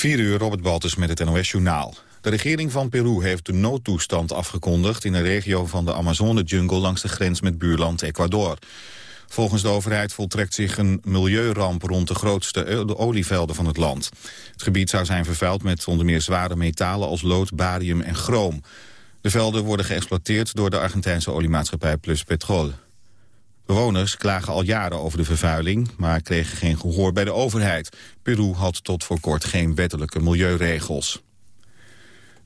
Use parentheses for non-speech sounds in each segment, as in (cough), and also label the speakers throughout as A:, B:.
A: 4 uur, Robert Baltus met het NOS-journaal. De regering van Peru heeft de noodtoestand afgekondigd... in een regio van de Amazone-jungle langs de grens met buurland Ecuador. Volgens de overheid voltrekt zich een milieuramp rond de grootste olievelden van het land. Het gebied zou zijn vervuild met onder meer zware metalen als lood, barium en chroom. De velden worden geëxploiteerd door de Argentijnse oliemaatschappij Plus Petrol. Bewoners klagen al jaren over de vervuiling, maar kregen geen gehoor bij de overheid. Peru had tot voor kort geen wettelijke milieuregels.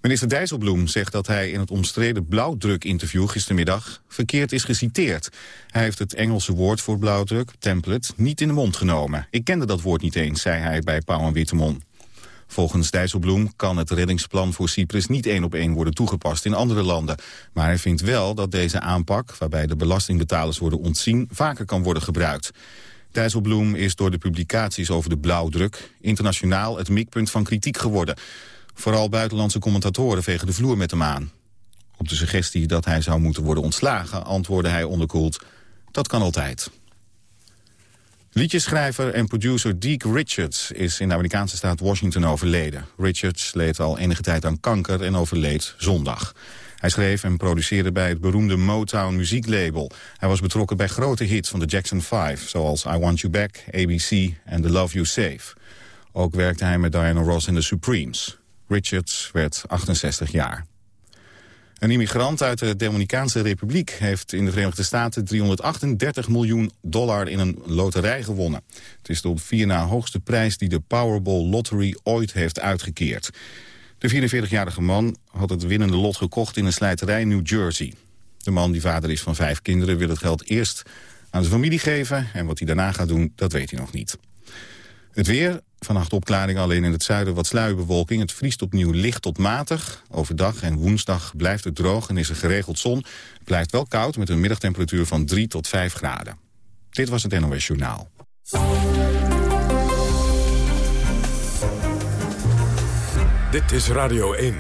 A: Minister Dijsselbloem zegt dat hij in het omstreden blauwdruk-interview gistermiddag verkeerd is geciteerd. Hij heeft het Engelse woord voor blauwdruk, template, niet in de mond genomen. Ik kende dat woord niet eens, zei hij bij Pauw en Wittemon. Volgens Dijsselbloem kan het reddingsplan voor Cyprus niet één op één worden toegepast in andere landen. Maar hij vindt wel dat deze aanpak, waarbij de belastingbetalers worden ontzien, vaker kan worden gebruikt. Dijsselbloem is door de publicaties over de blauwdruk internationaal het mikpunt van kritiek geworden. Vooral buitenlandse commentatoren vegen de vloer met hem aan. Op de suggestie dat hij zou moeten worden ontslagen antwoordde hij onderkoeld... dat kan altijd. Liedjeschrijver en producer Deke Richards is in de Amerikaanse staat Washington overleden. Richards leed al enige tijd aan kanker en overleed zondag. Hij schreef en produceerde bij het beroemde Motown muzieklabel. Hij was betrokken bij grote hits van de Jackson 5, zoals I Want You Back, ABC en The Love You Save. Ook werkte hij met Diana Ross en The Supremes. Richards werd 68 jaar. Een immigrant uit de Dominicaanse Republiek heeft in de Verenigde Staten 338 miljoen dollar in een loterij gewonnen. Het is de op vier na hoogste prijs die de Powerball Lottery ooit heeft uitgekeerd. De 44-jarige man had het winnende lot gekocht in een slijterij in New Jersey. De man, die vader is van vijf kinderen, wil het geld eerst aan zijn familie geven... en wat hij daarna gaat doen, dat weet hij nog niet. Het weer, vannacht opklaring alleen in het zuiden wat sluierbewolking. Het vriest opnieuw licht tot matig. Overdag en woensdag blijft het droog en is er geregeld zon. Het blijft wel koud met een middagtemperatuur van 3 tot 5 graden. Dit was het NOS Journaal.
B: Dit is Radio 1.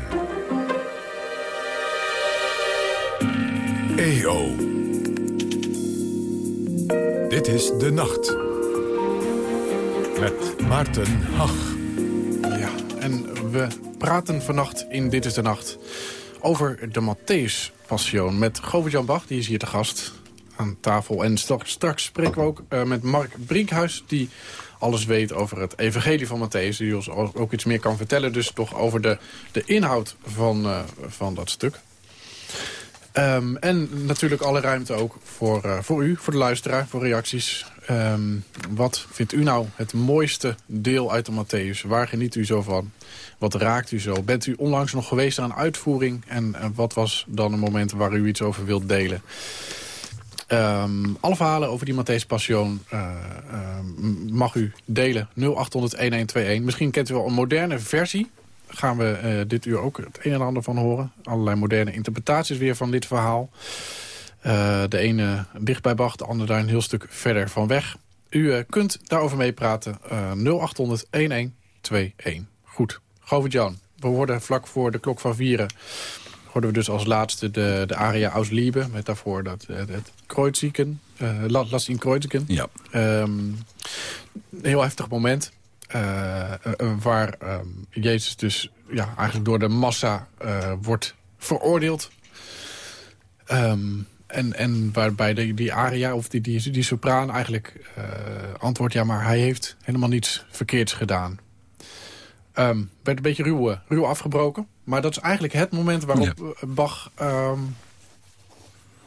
B: EO. Dit is De Nacht met Maarten Hag.
C: Ja, en we praten vannacht in Dit is de Nacht over de Matthäus-passion met Govert-Jan Bach, die is hier te gast aan tafel. En straks, straks spreken we ook uh, met Mark Brinkhuis, die alles weet over het evangelie van Matthäus. Die ons ook iets meer kan vertellen, dus toch over de, de inhoud van, uh, van dat stuk. Um, en natuurlijk alle ruimte ook voor, uh, voor u, voor de luisteraar, voor reacties. Um, wat vindt u nou het mooiste deel uit de Matthäus? Waar geniet u zo van? Wat raakt u zo? Bent u onlangs nog geweest aan uitvoering? En uh, wat was dan een moment waar u iets over wilt delen? Um, alle verhalen over die Matthäus Passion uh, mag u delen. 0800-1121. Misschien kent u wel een moderne versie gaan we dit uur ook het een en ander van horen. Allerlei moderne interpretaties weer van dit verhaal. Uh, de ene dicht bij Bach, de andere daar een heel stuk verder van weg. U uh, kunt daarover meepraten. 0800 1121. Goed. Govert-Jan, we worden vlak voor de klok van vieren... hoorden we dus als laatste de, de aria Aus Liebe... met daarvoor dat, het, het Kreuzigen, uh, Last in Kreuzigen.
A: Ja.
C: Um, heel heftig moment. Uh, uh, waar uh, Jezus dus ja, eigenlijk door de massa wordt veroordeeld. Um, en, en waarbij die, die aria of die, die, die sopraan eigenlijk antwoordt... ja, maar hij heeft helemaal niets verkeerds gedaan. Um, werd een beetje ruw, ruw afgebroken. Maar dat is eigenlijk het moment waarop ja. Bach... Um,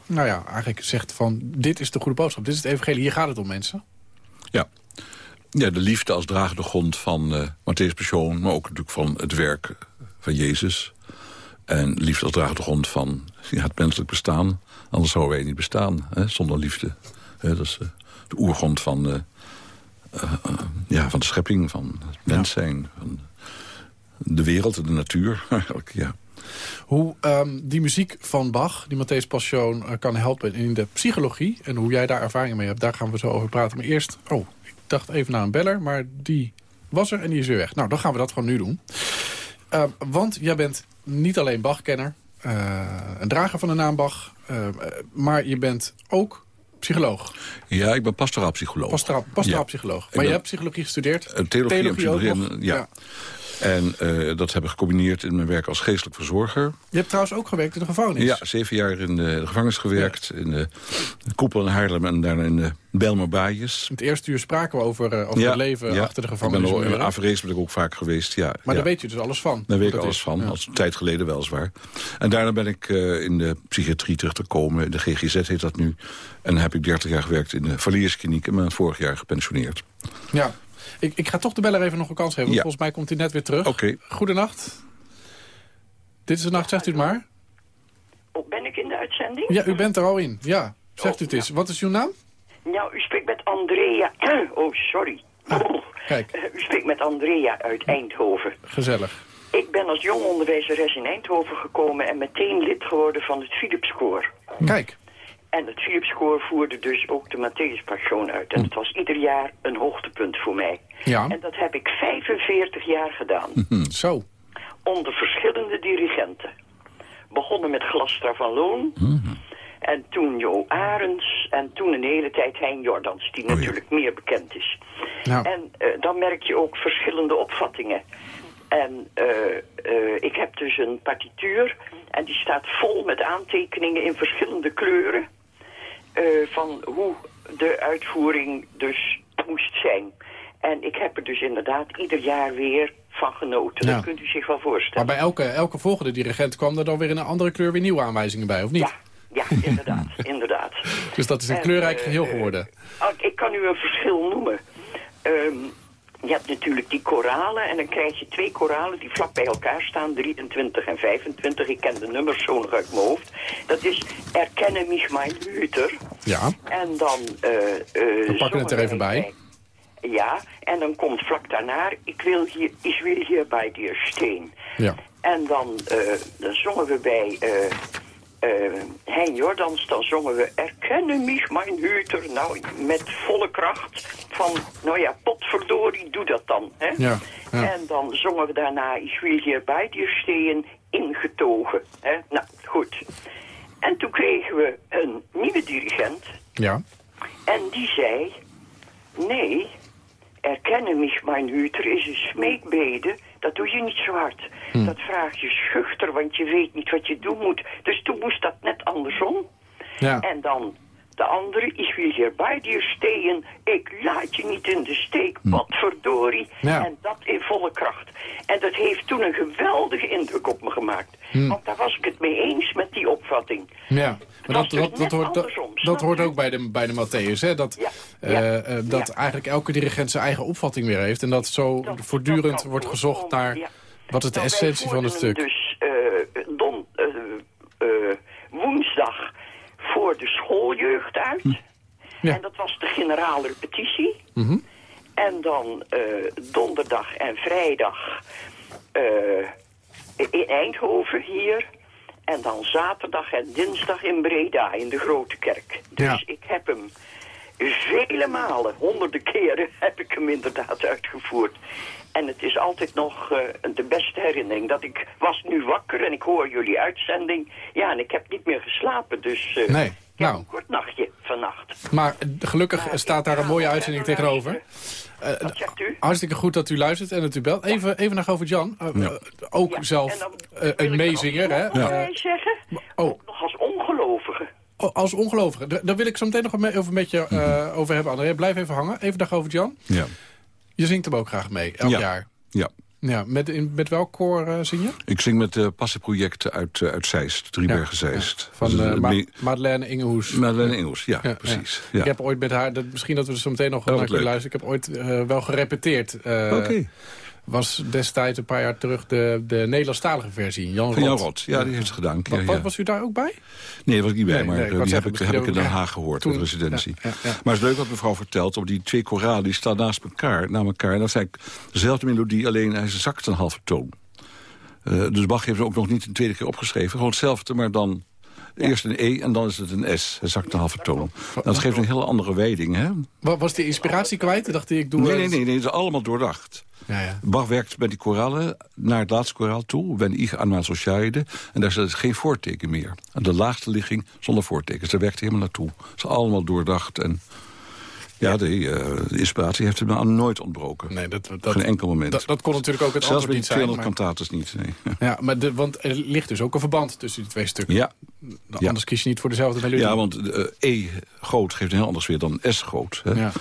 C: nou ja, eigenlijk zegt van... dit is de goede boodschap, dit is het evangelie, hier gaat het om mensen.
D: Ja, ja, de liefde als dragende grond van uh, Matthäus Persoon... maar ook natuurlijk van het werk van Jezus. En liefde als dragende grond van ja, het menselijk bestaan. Anders zouden wij niet bestaan, hè, zonder liefde. Hè, dat is uh, de oergrond van, uh, ja, van de schepping, van het mens zijn. Van de wereld, de natuur (laughs) eigenlijk, ja.
C: Hoe um, die muziek van Bach, die Matthäus Passion, kan helpen in de psychologie... en hoe jij daar ervaring mee hebt, daar gaan we zo over praten. Maar eerst, oh, dacht even naar een beller, maar die was er en die is weer weg. Nou, dan gaan we dat gewoon nu doen. Uh, want jij bent niet alleen Bach-kenner, een drager van de naam Bach... Uh, maar je bent ook psycholoog.
D: Ja, ik ben pastoraal psycholoog.
C: Pastoraal, pastoraal ja. psycholoog. Maar je hebt psychologie gestudeerd?
D: theologie, theologie en psychologie, ja. ja. En eh, dat hebben we gecombineerd in mijn werk als geestelijk verzorger.
C: Je hebt trouwens ook gewerkt in de gevangenis.
D: Ja, zeven jaar in de, gevangenis gewerkt. In de, koepel in Haarlem en daarna in de.
C: In het eerste uur spraken we over, uh, over het leven achter de gevangenis.
D: Ik ben ik ook vaak geweest, ja.
C: Maar daar weet je dus alles van?
D: Daar weet ik alles is. van, als een tijd geleden weliswaar. En daarna ben ik uh, in de psychiatrie teruggekomen. In de GGZ heet dat nu. En heb ik 30 jaar gewerkt in de Valierskliniek. En ben vorig jaar gepensioneerd.
C: Ja, ik, ik ga toch de beller even nog een kans geven. Want volgens mij komt hij net weer terug.
D: Oké. Okay.
C: Goedenacht. Dit is de nacht, zegt u het maar.
E: Oh, ben ik in de uitzending?
C: Ja, u bent er al in. Ja, zegt oh, u het eens. Wat is uw naam?
E: Nou, u spreekt met Andrea. (clears throat) Oh, sorry.
C: Ah, kijk.
E: Uh, u spreekt met Andrea uit Eindhoven.
C: Gezellig.
E: Ik ben als jong onderwijzeres in Eindhoven gekomen... en meteen lid geworden van het Philipskoor.
C: Kijk.
E: En het Philipskoor voerde dus ook de Matthäus Passion uit. En het was ieder jaar een hoogtepunt voor mij.
C: Ja.
E: En dat heb ik 45 jaar gedaan. (laughs)
C: Zo.
E: Onder verschillende dirigenten. Begonnen met Glastra van Loon. En toen Jo Arends. En toen een hele tijd Hein Jordans, die natuurlijk meer bekend is.
C: Nou.
E: En uh, dan merk je ook verschillende opvattingen. En uh, uh, ik heb dus een partituur. En die staat vol met aantekeningen in verschillende kleuren. Uh, van hoe de uitvoering dus moest zijn. En ik heb er dus inderdaad ieder jaar weer van genoten.
C: Ja.
E: Dat kunt u zich wel voorstellen.
C: Maar bij elke, elke volgende dirigent kwam er dan weer in een andere kleur weer nieuwe aanwijzingen bij, of niet?
E: Ja, ja inderdaad, (laughs) inderdaad.
C: Dus dat is een
E: En,
C: kleurrijk
E: eh,
C: geheel
E: eh,
C: geworden.
E: oh, ik kan u een verschil noemen. Um, je hebt natuurlijk die koralen en dan krijg je twee koralen die vlak bij elkaar staan, 23 en 25. Ik ken de nummers zo nog uit mijn hoofd. Dat is Erkenne mich mein Hüter.
C: Ja.
E: En dan... Uh, uh,
C: We pakken het er even bij.
E: Ja, en dan komt vlak daarna, ik wil hier, ik wil hier bij dir steen.
C: Ja.
E: En dan, uh, dan zongen we bij uh, Hein Jordans, dan zongen we Erkenne mich mein Hüter. Nou, met volle kracht van, nou ja, potverdorie, doe dat dan. Hè?
C: Ja, ja.
E: En dan zongen we daarna, ik wil hier bij dir steen, ingetogen. Hè? Nou, goed. En toen kregen we een nieuwe dirigent.
C: Ja.
E: En die zei, nee, erkenne mich mijn Hüter is een smeekbede. Dat doe je niet zo hard.
C: Hm.
E: Dat vraag je schuchter, want je weet niet wat je doen moet. Dus toen moest dat net andersom.
C: Ja.
E: En dan de andere, ik wil hier bij dir steken. Ik laat je niet in de steek, wat verdorie.
C: Hm. Ja.
E: En dat in volle kracht. En dat heeft toen een geweldige indruk op me gemaakt.
C: Hm.
E: Want daar was ik het mee eens met die opvatting.
C: Ja, maar dat, dat, hoort, dat, hoort ook bij de, bij de Matthäus, hè? Dat,
E: Ja,
C: eh, eh, dat
E: ja.
C: eigenlijk elke dirigent zijn eigen opvatting weer heeft. En dat zo
E: Dat-
C: voortdurend wordt gezocht naar
E: ja.
C: wat is de
E: Nou,
C: essentie van het stuk.
E: Dus eh, don, woensdag voor de schooljeugd uit.
C: Hm. Ja.
E: En dat was de generale repetitie.
C: Mhm.
E: En dan donderdag en vrijdag in Eindhoven hier. En dan zaterdag en dinsdag in Breda in de Grote Kerk. Dus
C: Ja.
E: ik heb hem vele malen, honderden keren (laughs) heb ik hem inderdaad uitgevoerd. En het is altijd nog eh, de beste herinnering. Dat ik was nu wakker en ik hoor jullie uitzending. Ja, en ik heb niet meer geslapen, dus eh,
C: Nee,
E: ik heb
C: nou.
E: een kort nachtje vannacht.
C: Maar gelukkig
E: Maar
C: staat daar een mooie uitzending tegenover. Eh,
E: Wat zegt u?
C: Hartstikke goed dat u luistert en dat u belt. Even, even naar Govert-Jan. Eh,
D: Ja.
C: eh, ook
E: Ja,
C: zelf eh, een
E: er
C: meezinger,
E: nog
C: hè?
E: bij zeggen,
C: oh.
E: ook nog als ongelovige.
C: Oh, als ongelovige. Daar wil ik zo meteen nog me- over met je eh, over hebben, André. Blijf even hangen. Even naar Govert-Jan.
D: Ja.
C: Je zingt hem ook graag mee, elk
D: Ja.
C: jaar.
D: ja.
C: Ja, met, in, met welk koor eh, zing je?
D: Ik zing met de passenprojecten uit, eh, uit Zeist, Driebergen Zeist.
C: Van eh, Ma-
D: me-
C: Madeleine Ingehoes.
D: Madeleine Engels, ja, precies.
C: Ik heb ooit met haar, dat, misschien dat we er zo meteen nog
D: Oh,
C: naar kunnen luisteren. Ik heb ooit eh, wel gerepeteerd. Eh,
D: Oké.
C: Was destijds een paar jaar terug de, de Nederlandstalige versie. Jan
D: Van Jan
C: Rot.
D: Ja, die heeft ze gedaan. Ja, ja.
C: Was u daar ook bij?
D: Nee, was ik niet bij,
C: Nee,
D: maar
C: nee,
D: eh, die heb
C: zeggen,
D: ik, heb ik in Den Haag gehoord,
C: toen-
D: de residentie.
C: ja.
D: Maar het is leuk wat mevrouw vertelt, op die twee koralen, die staan naast elkaar, na elkaar. En dat is eigenlijk dezelfde melodie, alleen hij zakt een halve toon. Eh, dus Bach heeft het ook nog niet een tweede keer opgeschreven. Gewoon hetzelfde, maar dan eerst een E en dan is het een S. Hij zakt een halve toon. Dat geeft een hele andere wijding, hè?
C: Wa- Was die inspiratie kwijt? Dacht ik doe...
D: Nee,
C: eh,
D: nee, nee, nee, het is allemaal doordacht.
C: Ja, ja.
D: Bach werkt met die koralen naar het laatste koraal toe. Wenn ich an mijn Sociade. En daar zit geen voorteken meer. En de laagste ligging zonder voortekens. Daar werkt helemaal naartoe. Het is allemaal doordacht. En Ja, de, uh, de inspiratie heeft hem aan nooit ontbroken.
C: Nee, dat, dat,
D: Geen enkel moment.
C: Dat, dat kon natuurlijk ook het
D: Zelfs
C: antwoord niet zijn.
D: 200
C: maar-
D: kantates niet. Nee. (laughs)
C: Ja, maar de, want er ligt dus ook een verband tussen die twee stukken.
D: Ja, ja.
C: Anders kies je niet voor dezelfde melodie.
D: ja, want eh, E groot geeft een heel anders weer dan S groot. Hè?
C: Ja.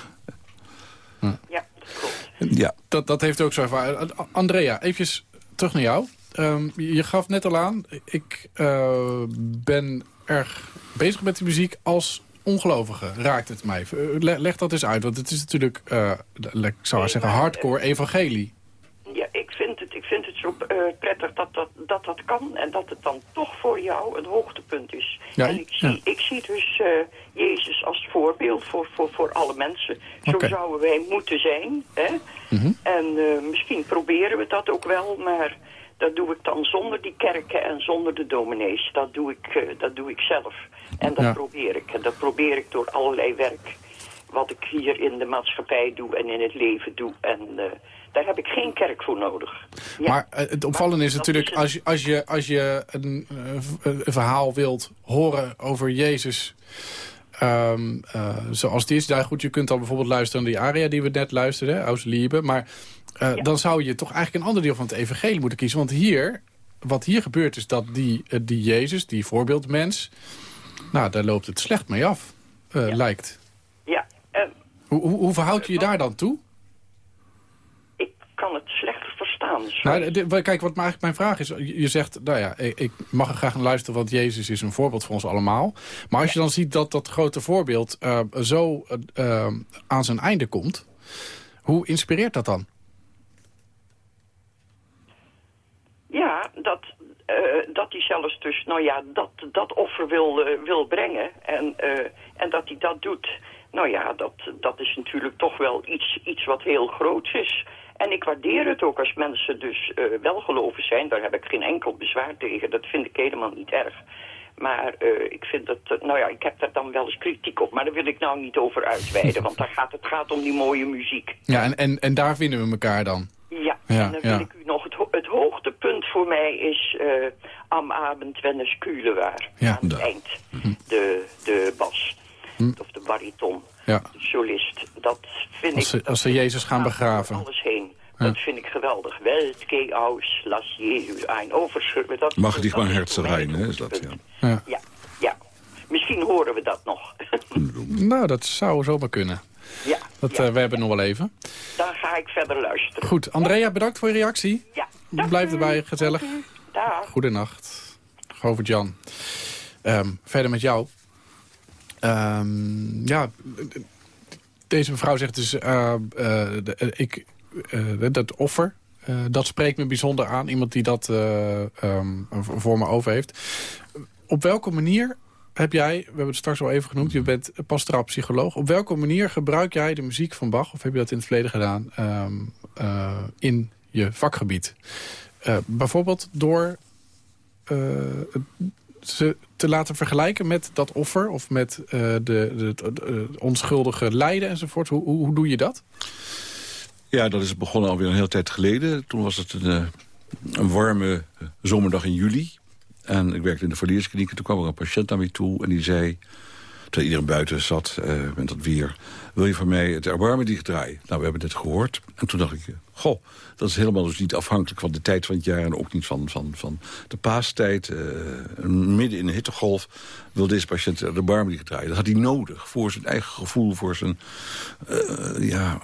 E: Ja, klopt.
D: Ja.
C: Dat, dat heeft ook zo ervaren. Andrea, even terug naar jou. Ehm, je gaf net al aan, ik eh, ben erg bezig met de muziek als ongelovige, raakt het mij. Eh, le- leg dat eens uit, want het is natuurlijk, eh, ik zou maar zeggen, hardcore evangelie.
E: Ja, ik vind het, ik vind het zo eh, prettig dat dat, dat dat kan en dat het dan toch voor jou een hoogtepunt is.
C: Ja,
E: en ik zie, ik zie dus Jezus als voorbeeld voor, voor, voor alle mensen. Zo zouden wij moeten zijn. Hè?
C: Mhm.
E: En misschien proberen we dat ook wel, maar dat doe ik dan zonder die kerken en zonder de dominees. Dat doe ik, eh, dat doe ik zelf. En dat
C: Ja.
E: probeer ik. En dat probeer ik door allerlei werk wat ik hier in de maatschappij doe en in het leven doe. En eh, daar heb ik geen kerk voor nodig. Ja.
C: Maar eh, het opvallende is natuurlijk,
E: is
C: als je, als je, als je een, een verhaal wilt horen over Jezus... ehm, eh, zoals het is, ja, goed, je kunt dan bijvoorbeeld luisteren naar die aria die we net luisterden, Aus Liebe. Maar eh, dan zou je toch eigenlijk een ander deel van het evangelie moeten kiezen. Want hier, wat hier gebeurt is dat die, eh, die Jezus, die voorbeeldmens... nou, daar loopt het slecht mee af, eh, lijkt.
E: Ja,
C: Hoe, hoe, hoe verhoud je je daar dan toe?
E: ik kan het slechter verstaan.
C: Nou, de- kijk, wat eigenlijk mijn vraag is... je zegt, nou ja, ik, mag er graag naar luisteren... want Jezus is een voorbeeld voor ons allemaal. Maar als je dan ziet dat dat grote voorbeeld zo aan zijn einde komt... hoe inspireert dat dan?
E: Ja, dat, eh, dat hij zelfs dus, nou ja, dat, dat offer wil, eh, wil brengen. En, eh, en dat hij dat doet. Nou ja, dat, dat is natuurlijk toch wel iets, iets wat heel groots is. En ik waardeer het ook als mensen dus wel geloven zijn. Daar heb ik geen enkel bezwaar tegen. Dat vind ik helemaal niet erg. Maar ik vind dat, nou ja, ik heb daar dan wel eens kritiek op. Maar daar wil ik nou niet over uitweiden. Want daar gaat, het gaat om die mooie muziek.
C: Ja, en, en, en daar vinden we elkaar dan.
E: Ja,
C: Ja,
E: en dan
C: ja.
E: wil ik u nog... Het, ho- het hoogtepunt voor mij is eh Am Abend wenn es kühle war.
C: Ja.
E: Aan het eind. De, de bas.
C: Hm.
E: Of de bariton.
C: Ja.
E: De solist. Dat vind
C: Als
E: ik...
C: ze-
E: dat
C: als ze
E: vind ik-
C: Jezus gaan begraven.
E: alles heen.
C: Ja.
E: Dat vind ik geweldig. Welt geh aus, las Jezus ein. Overschrijven. Dat,
D: Mag dich
E: dat
D: mein
E: is
D: Herz
E: voor mij
D: rein,
E: het
D: hè, is dat.
C: Ja.
E: Ja, ja. Misschien horen we dat nog.
C: Nou, dat zou zomaar kunnen.
E: Ja,
C: Dat,
E: ja.
C: eh, we hebben nog wel even.
E: dan ga ik verder luisteren.
C: Goed, Andrea, bedankt voor je reactie.
E: Ja. Dank
C: Blijf erbij, gezellig.
E: Dag.
C: Goedenacht. Govert-Jan. Ehm, verder met jou. Ehm, ja, deze mevrouw zegt dus... eh, eh, de- ik, dat offer, dat spreekt me bijzonder aan. Iemand die dat eh, ehm, voor me over heeft. Op welke manier heb jij, we hebben het straks al even genoemd... je bent pastoraal psycholoog. Op welke manier gebruik jij de muziek van Bach... of heb je dat in het verleden gedaan... ehm, eh, in je vakgebied? Eh, bijvoorbeeld door eh, ze te laten vergelijken met dat offer... of met de, de, eh, onschuldige lijden enzovoort. Hoe, hoe, doe je dat?
D: Ja, dat is begonnen alweer een hele tijd geleden. Toen was het een, een warme zomerdag in juli. En ik werkte in de verlierskliniek. Toen kwam er een patiënt naar mij toe en die zei... terwijl iedereen buiten zat eh, met dat weer... wil je van mij het erbarmendicht draaien? Nou, we hebben dit gehoord. En toen dacht ik, goh, dat is helemaal dus niet afhankelijk van de tijd van het jaar... en ook niet van, van, van de paastijd. eh, midden in de hittegolf wil deze patiënt het erbarmendicht draaien. Dat had hij nodig voor zijn eigen gevoel, voor zijn eh, ja,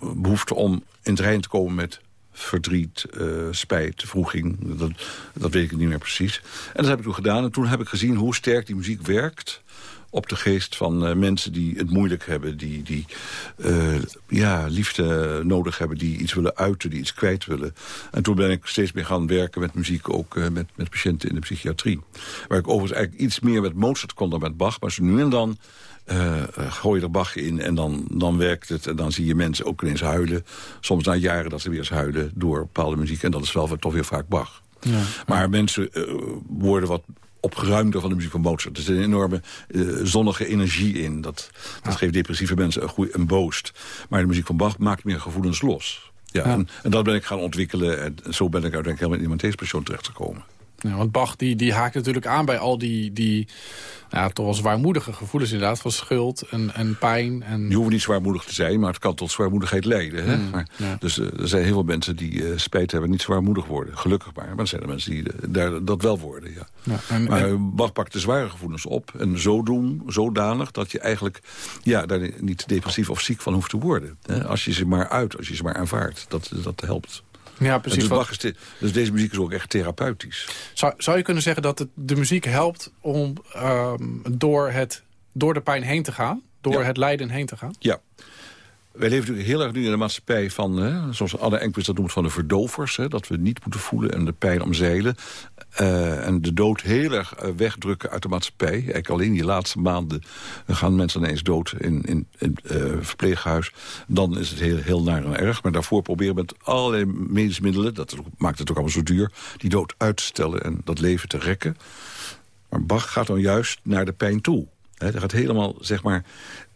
D: behoefte om in het rein te komen met verdriet, eh, spijt, vroeging. Dat, dat weet ik niet meer precies. En dat heb ik toen gedaan. En toen heb ik gezien hoe sterk die muziek werkt op de geest van eh, mensen die het moeilijk hebben... die, die eh, ja, liefde nodig hebben, die iets willen uiten, die iets kwijt willen. En toen ben ik steeds meer gaan werken met muziek... ook met, met patiënten in de psychiatrie. Waar ik overigens eigenlijk iets meer met Mozart kon dan met Bach... maar zo nu en dan eh, gooi je er Bach in en dan, dan werkt het. En dan zie je mensen ook ineens huilen. Soms na jaren dat ze weer eens huilen door bepaalde muziek. En dat is wel weer- toch weer vaak Bach. Maar mensen eh, worden wat opgeruimder van de muziek van Mozart. Er zit een enorme zonnige energie in. Dat, dat geeft depressieve mensen een, goeie, een boost. Maar de muziek van Bach maakt meer gevoelens los. Ja,
C: Ja.
D: En, en dat ben ik gaan ontwikkelen. En zo ben ik uiteindelijk helemaal in die Matthäus-persoon terechtgekomen.
C: Ja, want Bach die, die haakt natuurlijk aan bij al die, die ja, toch wel zwaarmoedige gevoelens inderdaad. Van schuld en, en pijn. En...
D: Je hoeft niet zwaarmoedig te zijn, maar het kan tot zwaarmoedigheid leiden. Hè?
C: Mm,
D: maar,
C: ja.
D: Dus eh, er zijn heel veel mensen die eh, spijt hebben niet zwaarmoedig worden. Gelukkig maar. Maar er zijn er mensen die eh, daar, dat wel worden, ja.
C: Ja, en,
D: Maar
C: en-
D: Bach pakt de zware gevoelens op. En zo doen, zodanig dat je eigenlijk ja, daar niet depressief of ziek van hoeft te worden. Hè? Als je ze maar uit, als je ze maar aanvaardt. Dat, dat helpt.
C: Ja, precies.
D: dus,
C: wat-
D: dus deze muziek is ook echt therapeutisch.
C: zou, zou je kunnen zeggen dat het, de muziek helpt om ehm, door, het, door de pijn heen te gaan? Door
D: Ja.
C: het lijden heen te gaan?
D: Ja. Wij leven natuurlijk heel erg nu in een maatschappij van, hè, zoals Anne Enquist dat noemt, van de verdovers. Hè, dat we niet moeten voelen en de pijn omzeilen. Eh, en de dood heel erg eh, wegdrukken uit de maatschappij. Eigenlijk alleen die laatste maanden gaan mensen ineens dood in, in, in eh, verpleeghuis. Dan is het heel, heel naar en erg. Maar daarvoor proberen we met allerlei medische middelen... dat maakt het ook allemaal zo duur, die dood uit te stellen en dat leven te rekken. Maar Bach gaat dan juist naar de pijn toe. Hij gaat helemaal, zeg maar,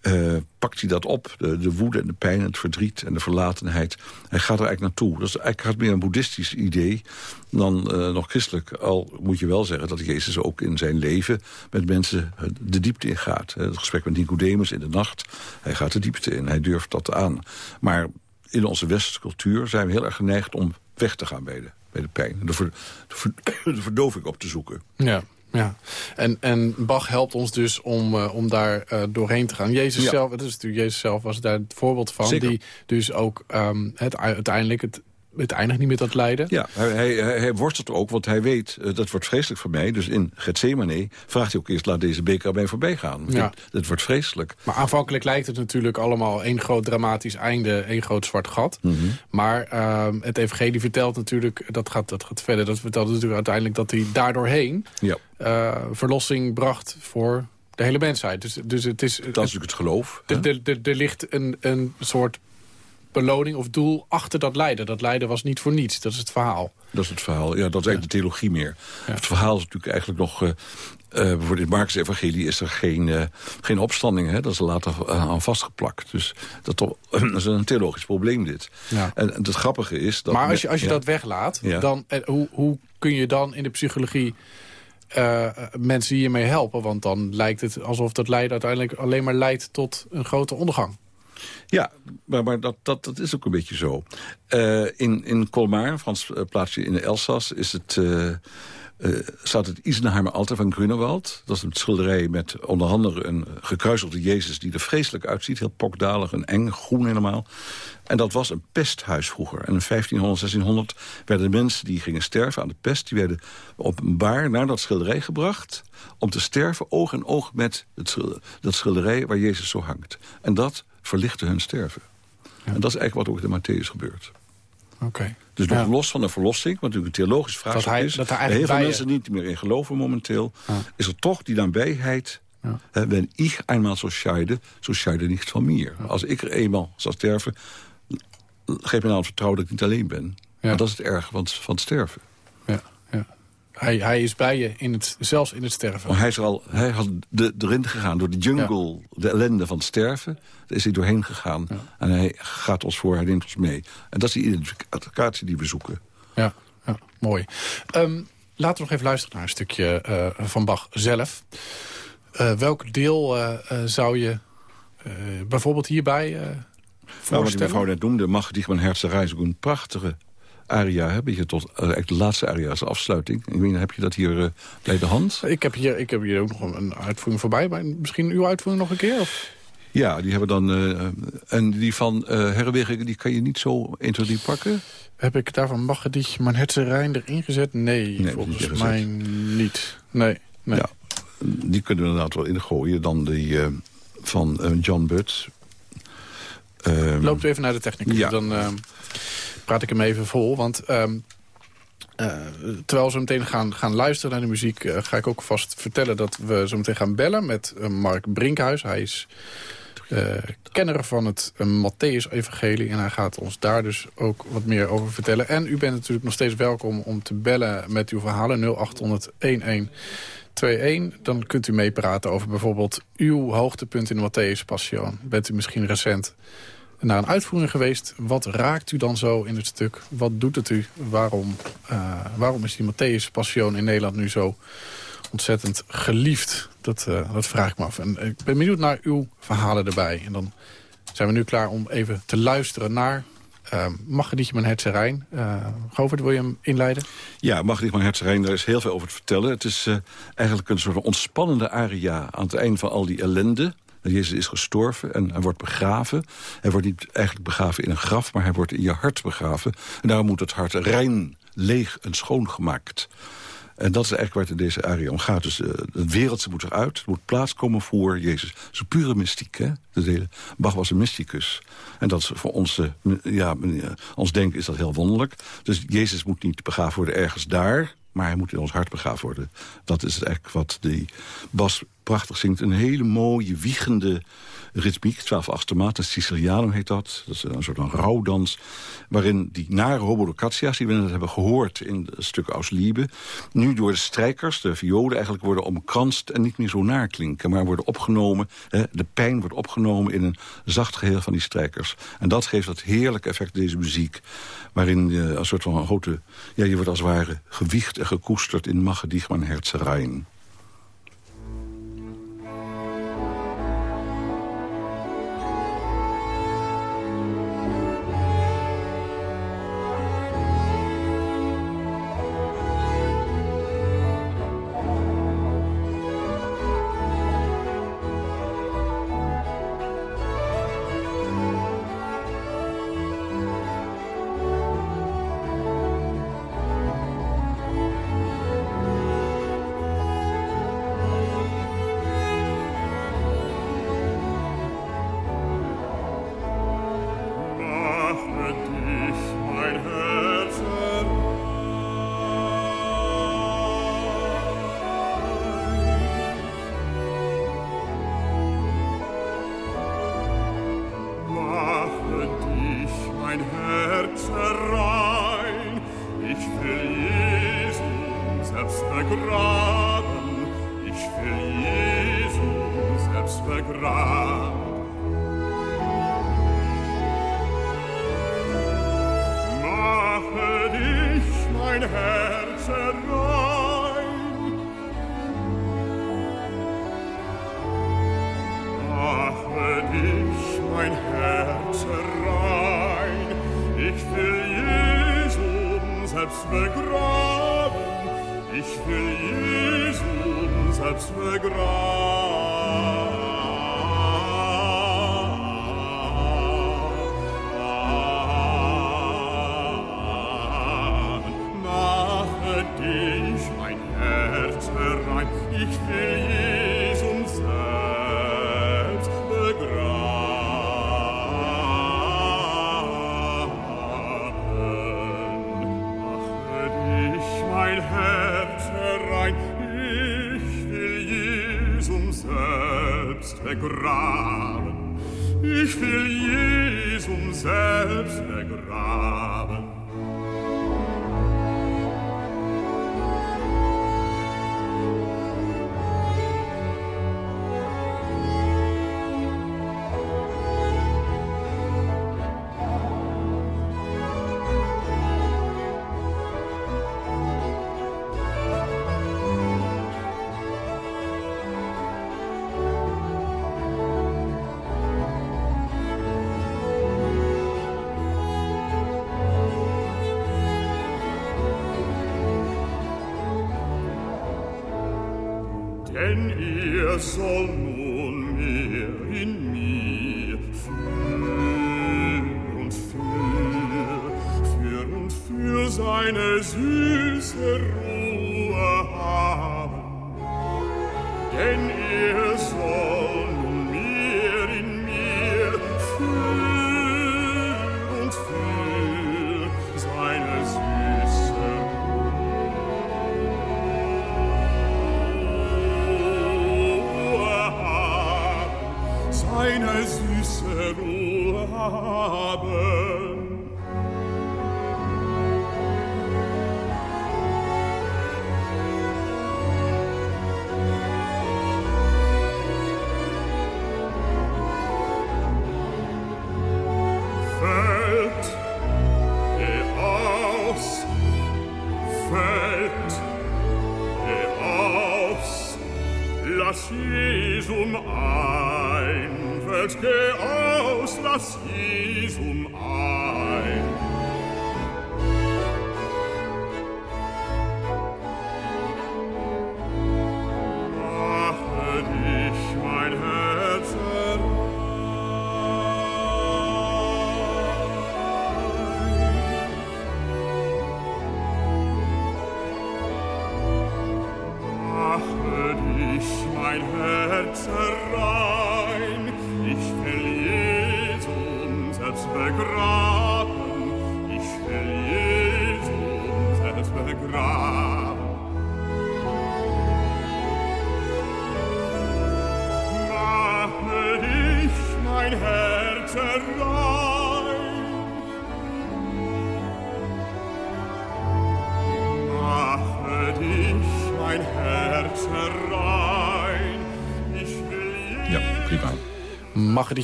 D: eh, pakt hij dat op. De, de woede en de pijn en het verdriet en de verlatenheid. Hij gaat er eigenlijk naartoe. Dat is eigenlijk meer een boeddhistisch idee dan eh, nog christelijk. Al moet je wel zeggen dat Jezus ook in zijn leven met mensen eh, de diepte in gaat. Het gesprek met Nicodemus in de nacht. Hij gaat de diepte in, hij durft dat aan. Maar in onze westerse cultuur zijn we heel erg geneigd om weg te gaan bij de, bij de pijn. De, ver- de (coughs) verdoving op te zoeken.
C: Ja. Ja, en, en Bach helpt ons dus om, eh, om daar eh, doorheen te gaan. Jezus
D: Ja.
C: zelf, het is natuurlijk Jezus zelf was daar het voorbeeld van.
D: Zeker.
C: Die dus ook ehm, het, uiteindelijk, het, het eindigt niet met dat lijden.
D: Ja, hij, hij, worstelt ook, want hij weet, eh, dat wordt vreselijk voor mij. Dus in Gethsemane vraagt hij ook eerst, laat deze beker aan mij voorbij gaan.
C: Ja.
D: Dit wordt vreselijk.
C: Maar aanvankelijk lijkt het natuurlijk allemaal één groot dramatisch einde, één groot zwart gat.
D: Mhm.
C: Maar ehm, het evangelie vertelt natuurlijk, dat gaat, dat gaat verder, dat vertelt natuurlijk uiteindelijk dat hij daardoorheen
D: Ja,
C: eh, verlossing bracht voor de hele mensheid. Dus, dus het is,
D: dat is natuurlijk het geloof.
C: er ligt een, een soort beloning of doel achter dat lijden. Dat lijden was niet voor niets, dat is het verhaal.
D: Dat is het verhaal. Ja, dat is eigenlijk de theologie meer. Het verhaal is natuurlijk eigenlijk nog... eh eh, bijvoorbeeld in het Marcus Evangelie is er geen, eh, geen opstanding. Hè? Dat is er later eh, aan vastgeplakt. Dus dat, toch- (clears throat) dat is een theologisch probleem dit.
C: Ja.
D: En, en het grappige is... Dat
C: maar als je, als je dat weglaat, dan, eh, hoe, hoe kun je dan in de psychologie eh, mensen hiermee helpen? Want dan lijkt het alsof dat lijden uiteindelijk alleen maar leidt tot een grote ondergang.
D: Ja, maar, dat, dat, dat is ook een beetje zo. Eh, in, in Colmar, Frans eh, plaatsje in de Elzas, is het, eh, staat het Isenheimer Alter van Grunewald. Dat is een schilderij met onder andere een gekruiselde Jezus... die er vreselijk uitziet, heel pokdalig en eng, groen helemaal. En dat was een pesthuis vroeger. En in 1500, 1600 werden de mensen die gingen sterven aan de pest... die werden op een baar naar dat schilderij gebracht... om te sterven oog in oog met het dat schilderij waar Jezus zo hangt. En dat verlichtte hun sterven. En dat is eigenlijk wat ook in Matthäus gebeurt.
C: Oké.
D: Dus nog
C: Ja.
D: los van de verlossing, wat natuurlijk een theologisch vraagstuk
C: hij-
D: is...
C: dat eigenlijk
D: heel veel mensen niet meer in geloven momenteel...
C: Ja.
D: is er toch die nabijheid...
C: Ja.
D: Hè, wenn ich einmal so scheide, so scheide nicht von mir. Als ik er eenmaal zal sterven, geef me nou het vertrouwen dat ik niet alleen ben.
C: Ja.
D: Want dat is het erg van, van het sterven.
C: Hij, hij is bij je, in het, zelfs in het sterven.
D: Maar hij, is er al, hij had de, erin gegaan door de jungle, de ellende van het sterven. Daar is hij doorheen gegaan. En hij gaat ons voor, hij neemt ons mee. En dat is die identificatie die we zoeken.
C: Ja, ja mooi. Ehm, laten we nog even luisteren naar een stukje eh, van Bach zelf. Eh, welk deel eh, zou je bijvoorbeeld hierbij
D: Nou, wat die mevrouw net noemde, mag die mijn Herzenreis ook een prachtige aria hebben. Je tot uh, de laatste aria afsluiting. Ik weet niet, heb je dat hier uh, bij de hand?
C: Ik heb, hier, ik heb hier ook nog een uitvoering voorbij. Maar misschien uw uitvoering nog een keer? Of?
D: Ja, die hebben dan... Uh, en die van uh, die kan je niet zo 1, 2, 3 pakken?
C: Heb ik daarvan mag die mijn Herzenrein erin gezet? Nee, nee volgens mij niet. Nee, nee.
D: Ja, die kunnen we inderdaad wel ingooien. Dan die uh, van John Butt.
C: Um, Loopt u even naar de techniek. Ja. Dan uh, praat ik hem even vol. Want um, uh, terwijl we zo meteen gaan, gaan luisteren naar de muziek... Uh, ga ik ook vast vertellen dat we zo meteen gaan bellen met uh, Mark Brinkhuis. Hij is kenner van het Matthäus-evangelie. En hij gaat ons daar dus ook wat meer over vertellen. En u bent natuurlijk nog steeds welkom om te bellen met uw verhalen 0800-1121. Dan kunt u meepraten over bijvoorbeeld uw hoogtepunt in de Matthäus-passion. Bent u misschien recent naar een uitvoering geweest. Wat raakt u dan zo in het stuk? Wat doet het u? Waarom, uh, waarom is die Matthäus Passion in Nederland nu zo ontzettend geliefd? Dat, uh, dat vraag ik me af. En ik ben benieuwd naar uw verhalen erbij. En dan zijn we nu klaar om even te luisteren naar uh, Magedietje mijn Hertzerijn. Uh, Govert, wil je hem inleiden?
F: Ja, Magedietje mijn Hertzerijn, daar is heel veel over te vertellen. Het is uh, eigenlijk een soort ontspannende aria aan het eind van al die ellende. Jezus is gestorven en hij wordt begraven. Hij wordt niet eigenlijk begraven in een graf, maar hij wordt in je hart begraven. En daarom moet het hart rein, leeg en schoongemaakt. En dat is eigenlijk waar het in deze aria om gaat. Dus uh, het wereldse moet eruit. Er moet plaats komen voor Jezus. Het is pure mystiek. Hè? De hele, Bach was een mysticus. En dat is voor ons, uh, ja, ons denken is dat heel wonderlijk. Dus Jezus moet niet begraven worden ergens daar... maar hij moet in ons hart begraven worden. Dat is eigenlijk wat die Bas prachtig zingt. Een hele mooie, wiegende ritmiek. 12 achtste maat, een Siciliano heet dat. Dat is een soort van rouwdans. Waarin die nare hobolocatia's, die we net hebben gehoord in het stuk Aus Liebe... nu door de strijkers, de violen eigenlijk worden omkranst... en niet meer zo naar klinken, maar worden opgenomen... Hè, de pijn wordt opgenomen in een zacht geheel van die strijkers. En dat geeft dat heerlijke effect, deze muziek... waarin je een soort van grote... Ja, je wordt als het ware gewiegd en gekoesterd in
G: selbst begraben, ich will Jesus selbst begraben. prahlen. Ich will eine süße Ruhe haben.
D: welt geh
C: aus, lass ihn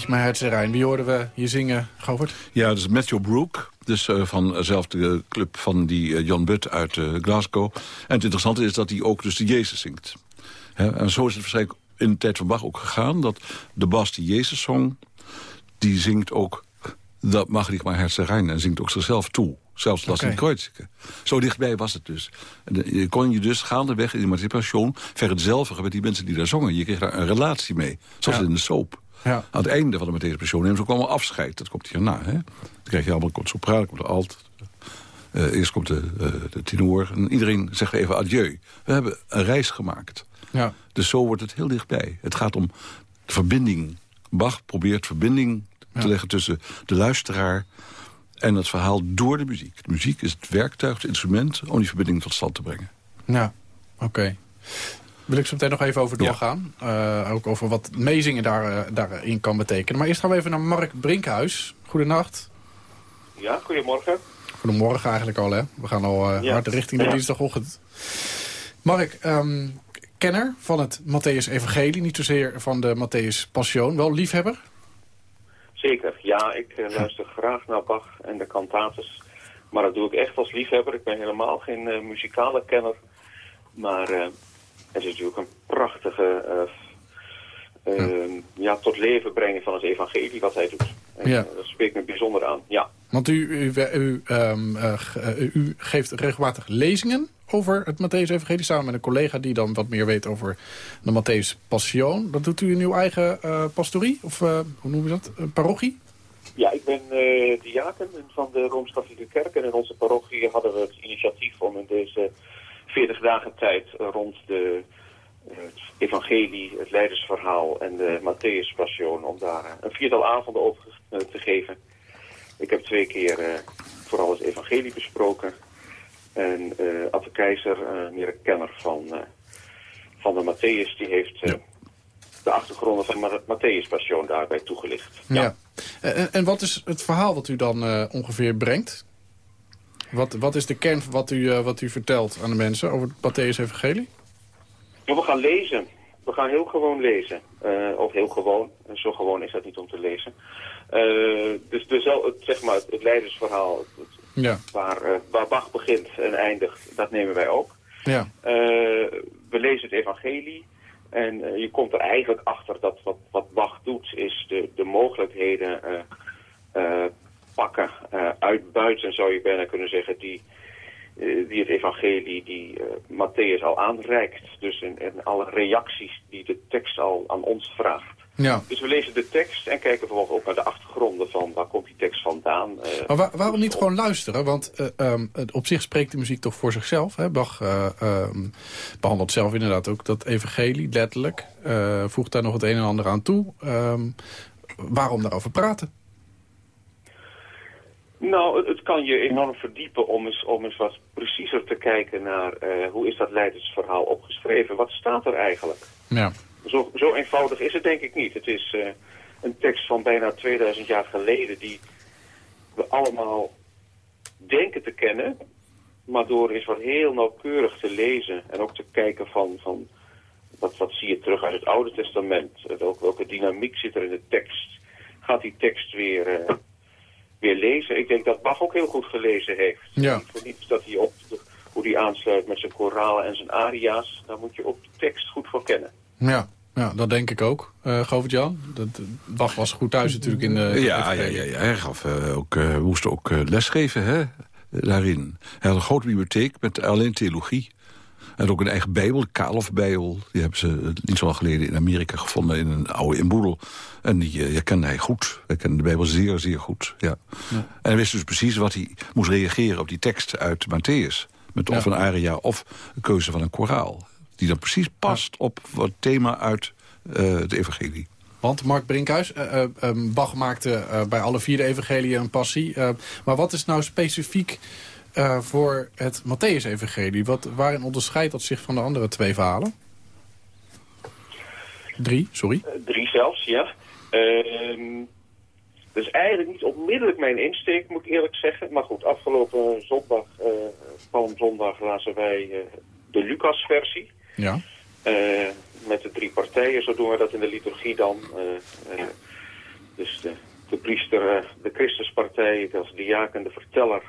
C: Mijn rein. Wie hoorden we hier zingen, Govert?
D: Ja, dat is Matthew Brook. Dus eh, van dezelfde club van die eh, John Butt uit eh, Glasgow. En het interessante is dat hij ook dus de Jezus zingt. Hè, en zo is het waarschijnlijk in de tijd van Bach ook gegaan... dat de bas die Jezus zong, die zingt ook... dat mag ik maar hersen en zingt ook zichzelf toe. Zelfs Last Kreutzige. Zo dichtbij was het dus. En de- je kon je dus gaandeweg in die emancipation... vereenzelvigen met die mensen die daar zongen. Je kreeg daar een relatie mee. Zoals
C: Ja.
D: in de soap.
C: Ja.
D: Aan het einde van de Matthäus Passion nemen ze ook allemaal afscheid. Dat komt hierna. Hè? Dan krijg je allemaal kort sopraan, dan komt de alt. Eh, eerst komt de, eh, de tenor. En iedereen zegt even adieu. We hebben een reis gemaakt.
C: Ja.
D: Dus zo wordt het heel dichtbij. Het gaat om verbinding. Bach probeert verbinding
C: Ja.
D: te leggen tussen de luisteraar en het verhaal door de muziek. De muziek is het werktuig, het instrument om die verbinding tot stand te brengen.
C: Ja, oké. Wil ik zo meteen nog even over
D: Ja.
C: doorgaan. Eh, ook over wat meezingen daar, eh, daarin kan betekenen. Maar eerst gaan we even naar Mark Brinkhuis. Goedenacht.
H: Ja, goedemorgen.
C: Goedemorgen eigenlijk al, hè? We gaan al eh,
H: Ja.
C: hard richting de
H: Ja.
C: dinsdagochtend. Mark, ehm, kenner van het Matthäus Evangelie. Niet zozeer van de Matthäus Passion. Wel liefhebber?
H: Zeker. Ja, ik luister graag naar Bach en de cantates. Maar dat doe ik echt als liefhebber. Ik ben helemaal geen muzikale kenner. Maar eh, het is natuurlijk een prachtige... eh, eh, ja. tot leven brengen van het evangelie wat hij doet. En,
C: Ja.
H: eh, dat spreekt me bijzonder aan. Ja.
C: Want u, u, u, ehm, eh, ge- u geeft regelmatig lezingen over het Matthäus Evangelie... samen met een collega die dan wat meer weet over de Matthäus Passion. Dat doet u in uw eigen pastorie? Of hoe noemen we dat? Parochie?
H: Ja, ik ben diaken van de Rooms-Katholieke Kerk. En in onze parochie hadden we het initiatief om in deze 40 dagen tijd rond de, eh, het evangelie, het leidersverhaal en de Matthäus Passion... om daar eh, een viertal avonden over eh, te geven. Ik heb twee keer vooral het evangelie besproken. En eh Atte Keizer, meer een kenner van, van de Matthäus, die heeft... de achtergronden van de Matthäus Passion daarbij toegelicht.
C: Ja. En, en wat is het verhaal wat u dan ongeveer brengt? Wat, wat is de kern van wat u, eh, wat u vertelt aan de mensen over het Matthäus Evangelie?
H: We gaan lezen. We gaan heel gewoon lezen. Eh, of heel gewoon. Zo gewoon is dat niet om te lezen. Eh, dus dus het, zeg maar, het leidersverhaal het- het-
C: Ja,
H: waar, waar Bach begint en eindigt, dat nemen wij ook.
C: ja,
H: we lezen het evangelie. En je komt er eigenlijk achter dat wat, wat Bach doet, is de, de mogelijkheden pakken, eh, uitbuiten zou je bijna kunnen zeggen, die, eh, die het evangelie, die eh Matthäus al aanreikt. Dus in, in alle reacties die de tekst al aan ons vraagt.
C: ja.
H: Dus we lezen de tekst en kijken vervolgens ook naar de achtergronden van waar komt die tekst vandaan.
C: Maar wa- waarom niet gewoon luisteren? Want eh, ehm, op zich spreekt de muziek toch voor zichzelf. Hè? Bach eh, ehm, behandelt zelf inderdaad ook dat evangelie, letterlijk. Voegt daar nog het een en ander aan toe. Ehm, waarom daarover praten?
H: Nou, het, kan je enorm verdiepen om eens, om eens wat preciezer te kijken naar eh, hoe is dat leidersverhaal opgeschreven. Wat staat er eigenlijk?
C: Ja,
H: Zo, zo eenvoudig is het denk ik niet. Het is eh, een tekst van bijna 2000 jaar geleden die we allemaal denken te kennen. Maar door eens wat heel nauwkeurig te lezen en ook te kijken van, van wat, wat zie je terug uit het Oude Testament. Welke, welke dynamiek zit er in de tekst? Gaat die tekst weer, eh, weer lezen? Ik denk dat Bach ook heel goed gelezen heeft.
C: Ja.
H: Niet voor niets dat hij op de- hoe hij aansluit met zijn koralen en zijn aria's. Daar moet je ook de tekst goed voor kennen.
C: ja, Ja, dat denk ik ook, uh, Govert-Jan. Bach was goed thuis natuurlijk in de...
D: Ja, ja, ja, ja, hij gaf, uh, ook, uh, moest ook lesgeven hè, daarin. Hij had een grote bibliotheek met alleen theologie. Had ook een eigen bijbel, de Kalofbijbel. Die hebben ze niet zo lang geleden in Amerika gevonden in een oude inboedel. En die ja, kende hij goed. Hij kende de bijbel zeer, zeer goed. Ja. ja. En hij wist dus precies wat hij moest reageren op die tekst uit Matthäus. Met of een aria of een keuze van een koraal die dan precies past op het thema uit uh, het evangelie.
C: Want Mark Brinkhuis, uh, uh, Bach maakte bij alle vier de evangelie een passie. maar wat is nou specifiek voor het Matthäus-evangelie? Waarin onderscheidt dat zich van de andere twee verhalen? Drie, sorry.
H: drie zelfs, ja. Is eigenlijk niet onmiddellijk mijn insteek, moet ik eerlijk zeggen. Maar goed, afgelopen zondag, Palmzondag, lazen wij de Lucas-versie.
C: Ja.
H: Met de drie partijen, zo doen we dat in de liturgie dan. Dus de, de priester, de Christuspartij, als diaken, de verteller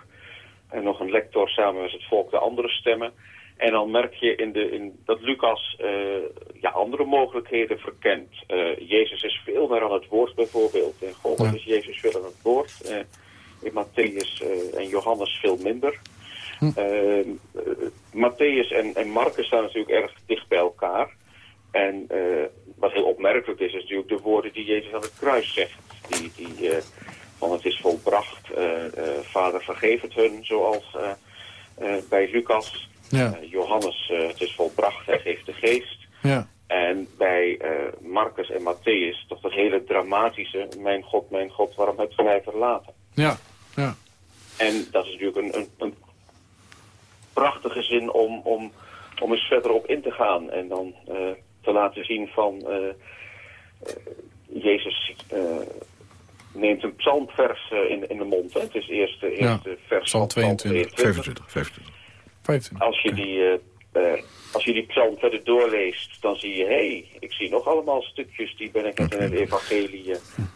H: en nog een lector samen met het volk de andere stemmen. En dan merk je in de, in dat Lucas ja, andere mogelijkheden verkent. Jezus is veel meer aan het woord bijvoorbeeld. In God ja. is Jezus veel aan het woord. in Matthäus en Johannes veel minder. Hm. Matthäus en, en Marcus staan natuurlijk erg dicht bij elkaar. En wat heel opmerkelijk is, is natuurlijk de woorden die Jezus aan het kruis zegt. Die, die van het is volbracht, vader vergeef het hun, zoals bij Lucas. Ja. Johannes, het is volbracht, hij geeft de geest.
C: Ja.
H: En bij Marcus en Matthäus toch dat hele dramatische... mijn God, mijn God, waarom hebt u mij verlaten?
C: Ja, ja.
H: En dat is natuurlijk een, een, een prachtige zin om, om, om eens verder op in te gaan. En dan uh, te laten zien van... Uh, Jezus neemt een psalmvers in, in de mond. Hè? Het is eerst
C: ja,
H: vers
C: psalm 22.
D: 25. 25.
C: 25.
H: Als je die... als je die psalm verder doorleest, dan zie je... hé, hey, ik zie nog allemaal stukjes... die ben ik net in het evangelie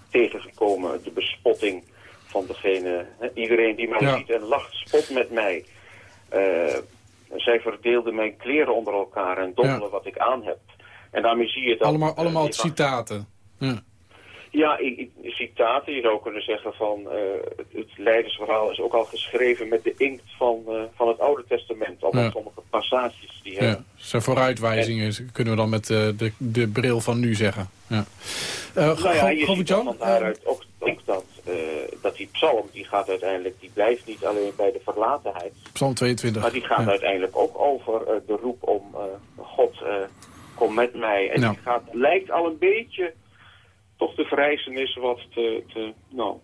H: tegengekomen. De bespotting van degene... Hè? iedereen die mij ja. ziet en lacht, spot met mij. Uh, zij verdeelden mijn kleren onder elkaar en dommelen ja. wat ik aan heb. En daarmee zie je dat...
C: Allemaal, uh, allemaal citaten. Ja,
H: ja ik, ik, citaten. Je zou kunnen zeggen van... Uh, het, het leidersverhaal is ook al geschreven met de inkt van, van het Oude Testament. Al ja. sommige passages die hebben. Ja,
C: zijn vooruitwijzingen en, kunnen we dan met de, de bril van nu zeggen. Ja.
H: nou ja, je ziet van daaruit ook, ook dat uh, dat die psalm, die gaat uiteindelijk, die blijft niet alleen bij de verlatenheid.
C: Psalm 22.
H: Maar die gaat ja. uiteindelijk ook over uh, de roep om uh, God, kom met mij. En
C: Nou.
H: die gaat, lijkt al een beetje toch de verrijzenis wat te, te, nou,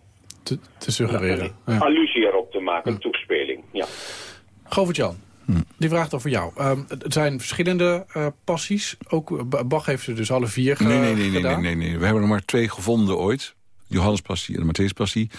C: te, te suggereren.
H: Ja. Allusie erop te maken, een toespeling. Ja.
C: Govert-Jan,
D: Hm.
C: die vraagt over jou. Um, het zijn verschillende uh, passies. Ook Bach heeft ze dus alle vier ge
D: nee, nee, nee,
C: gedaan.
D: Nee, nee, nee. We hebben er maar twee gevonden ooit. Johannes Passie en de Matthäus Passie.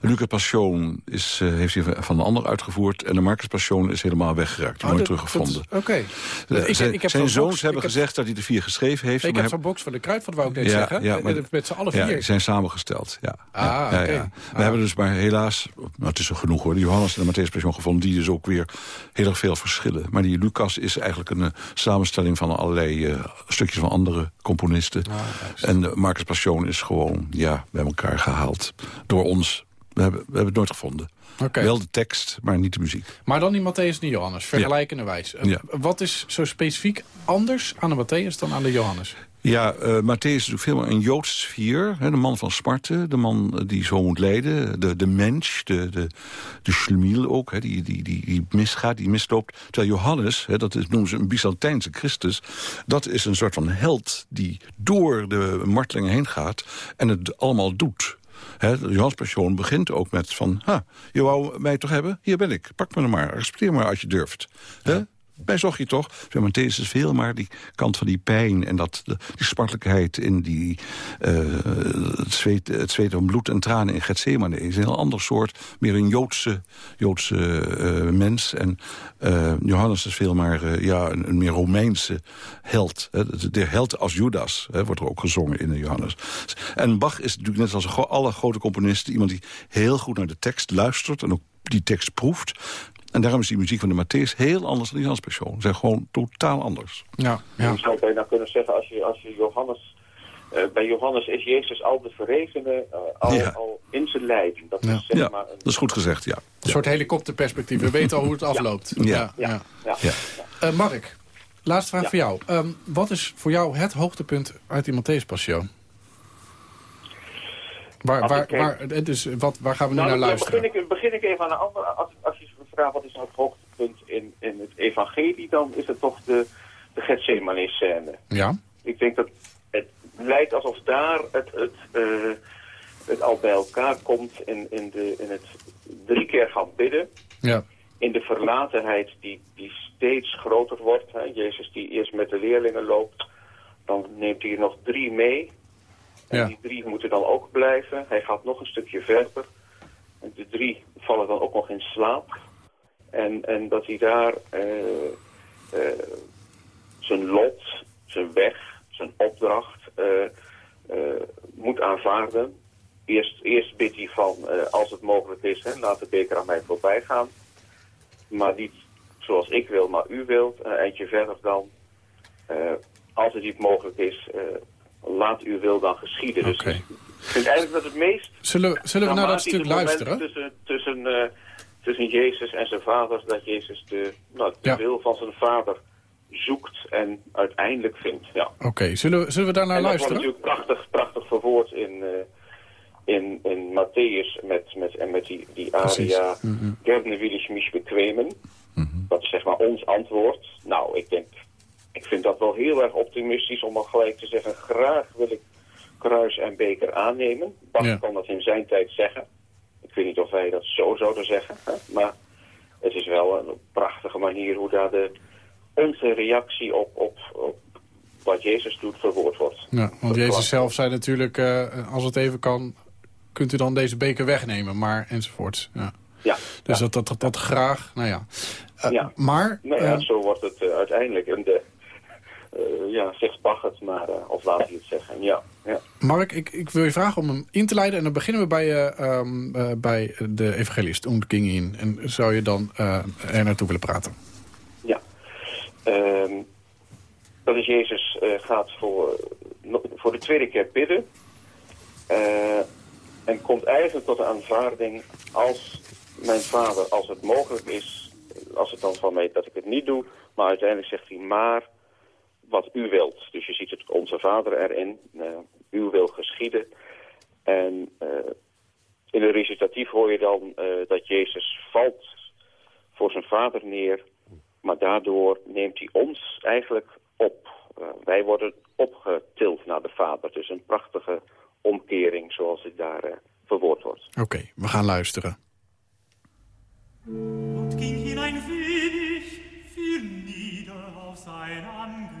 D: Lucas Passion is, uh, heeft hij van de ander uitgevoerd. En de Marcus Passion is helemaal weggeraakt.
C: Oh,
D: nooit teruggevonden.
C: Oké. Okay.
D: Uh, zijn zijn zoons hebben
C: heb,
D: gezegd dat hij de vier geschreven heeft.
C: Ik heb zo'n box van de Kruidvat, wou ik net ja, zeggen. Ja, maar, met z'n alle vier.
D: Ja, die zijn samengesteld. Ja.
C: Ah,
D: ja,
C: oké. Okay.
D: Ja, We
C: ah.
D: hebben dus maar helaas, nou, het is er genoeg hoor, de Johannes en de Matthäus Passion gevonden. Die dus ook weer heel erg veel verschillen. Maar die Lucas is eigenlijk een uh, samenstelling van allerlei stukjes van andere componisten.
C: Ah,
D: en de Marcus Passion is gewoon ja, bij elkaar gehaald door ons. We hebben, we hebben het nooit gevonden.
C: Okay.
D: Wel de tekst, maar niet de muziek.
C: Maar dan die Matthäus en die Johannes, vergelijkende ja. wijs.
D: Ja.
C: Wat is zo specifiek anders aan de Matthäus dan aan de Johannes?
D: Ja, uh, Matthäus is natuurlijk veel meer een Joodse sfeer. Hè, de man van Sparte, de man die zo moet leiden. De, de mens, de, de, de schlemiel ook, hè, die, die, die, die misgaat, die misloopt. Terwijl Johannes, hè, dat is, noemen ze een Byzantijnse Christus... dat is een soort van held die door de martelingen heen gaat... en het allemaal doet. He, de Johanspassion begint ook met van... Ha, je wou mij toch hebben? Hier ben ik. Pak me er maar. Respecteer maar als je durft. Ja. Zocht je toch? Zeg is veel maar die kant van die pijn... en dat, die spartelijkheid in die, uh, het, zweet, om bloed en tranen in Gethsemane... is een heel ander soort, meer een Joodse, Joodse uh, mens. En uh, Johannes is veel maar ja, een, een, meer Romeinse held. Hè. De held als Judas hè, wordt er ook gezongen in de Johannes. En Bach is natuurlijk net als alle grote componisten... iemand die heel goed naar de tekst luistert... en ook die tekst proeft. En daarom is die muziek van de Matthäus heel anders dan die Hans Passion. Ze zijn gewoon totaal anders.
C: Ja,
H: ja. Je zou bijna kunnen zeggen, als je, als je Johannes... Uh, bij Johannes is Jezus al de verrezene uh, al, ja. al, in zijn lijden. Dat
D: ja.
H: is, zeg
D: ja,
H: maar een,
D: dat is goed gezegd, ja.
C: Een soort helikopterperspectief. We (laughs) weten al hoe het afloopt.
D: Ja.
C: ja. Uh, Mark, laatste vraag voor jou. Um, wat is voor jou het hoogtepunt uit die Matthäus Passion? Waar, waar, waar, dus wat, waar gaan we nu
H: nou,
C: naar luisteren?
H: Begin ik, begin ik even aan een andere... Als, als je vraagt wat is nou het hoogtepunt in, in het evangelie... dan is het toch de, de Gethsemane-scène.
C: Ja.
H: Ik denk dat het lijkt alsof daar het, het, uh, het al bij elkaar komt... in, in, de, in het drie keer gaan bidden.
C: Ja.
H: In de verlatenheid die, die steeds groter wordt. Hè. Jezus die eerst met de leerlingen loopt... dan neemt hij er nog drie mee... En
C: Ja.
H: die drie moeten dan ook blijven. Hij gaat nog een stukje verder. En de drie vallen dan ook nog in slaap. En, en dat hij daar eh, eh, zijn lot, zijn weg, zijn opdracht eh, moet aanvaarden. Eerst, eerst bidt hij van, als het mogelijk is, hè, laat de beker aan mij voorbij gaan. Maar niet zoals ik wil, maar u wilt. Een eindje verder dan, als het niet mogelijk is, laat uw wil dan geschieden. Dus ik vind eigenlijk dat het meest
C: Zullen, we- zullen we naar dat stuk luisteren?
H: Tussen, tussen, eh, tussen Jezus en zijn vader, dat Jezus de, nou, de
C: Ja.
H: wil van zijn vader zoekt en uiteindelijk vindt. Ja.
C: Oké, zullen, we- zullen we daar naar
H: en dat wordt
C: luisteren?
H: natuurlijk prachtig, prachtig verwoord in, eh, in, in Matthäus met, met, en met die, die aria
C: Mhm.
H: Gerne will ich mich bekwemen. Dat is zeg maar ons antwoord. Nou, ik denk, ik vind dat wel heel erg optimistisch om al gelijk te zeggen, graag wil ik kruis en beker aannemen. Bach
C: Ja.
H: kan dat in zijn tijd zeggen. Ik weet niet of wij dat zo zouden zeggen, hè? maar het is wel een prachtige manier hoe daar de, onze reactie op, op, op wat Jezus doet verwoord wordt.
C: Ja, want Jezus zelf zei natuurlijk, eh, als het even kan, kunt u dan deze beker wegnemen, maar enzovoort. Ja.
H: Ja,
C: Dus
H: ja.
C: dat, dat, dat, dat graag, nou ja. Eh,
H: Ja.
C: Maar,
H: Nou ja,
C: eh,
H: zo wordt het uiteindelijk. En de, ja, zegt het, maar, eh, of laat hij het zeggen. Ja, ja.
C: Mark, ik, ik wil je vragen om hem in te leiden. En dan beginnen we bij, eh, ehm, eh, bij de evangelist, Und ging in. En zou je dan eh, er naartoe willen praten?
H: Ja. Ehm, dat is Jezus eh, gaat voor, voor de tweede keer bidden. Eh, en komt eigenlijk tot de aanvaarding als mijn vader, als het mogelijk is, als het dan van mij dat ik het niet doe. Maar uiteindelijk zegt hij maar wat u wilt. Dus je ziet het onze vader erin. eh, uw wil geschieden. En eh, in een recitatief hoor je dan eh, dat Jezus valt voor zijn vader neer. Maar daardoor neemt hij ons eigenlijk op. Eh, wij worden opgetild naar de vader. Dus een prachtige omkering zoals het daar verwoord wordt.
C: Oké, we gaan luisteren.
F: und ging hinein wenig, fiel nieder auf sein Angesicht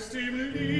G: Christi im
C: Lied.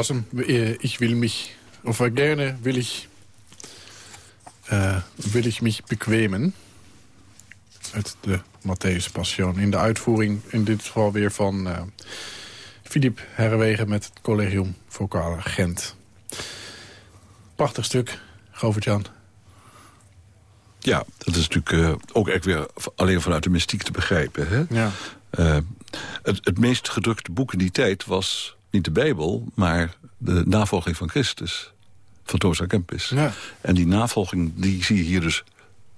C: was hem. Eh, Ich will mich, of gerne will ich, eh, will ich mich bequemen. Uit de Matthäus Passion. In de uitvoering, in dit geval weer van eh Philippe Herrewegen met het Collegium Vocale Gent. Prachtig stuk, Govert-Jan.
D: Ja, dat is natuurlijk ook echt weer alleen vanuit de mystiek te begrijpen. Hè?
C: Ja.
D: Het, het meest gedrukte boek in die tijd was niet de Bijbel... maar de navolging van Christus, van Thomas Kempis.
C: Ja.
D: En die navolging die zie je hier dus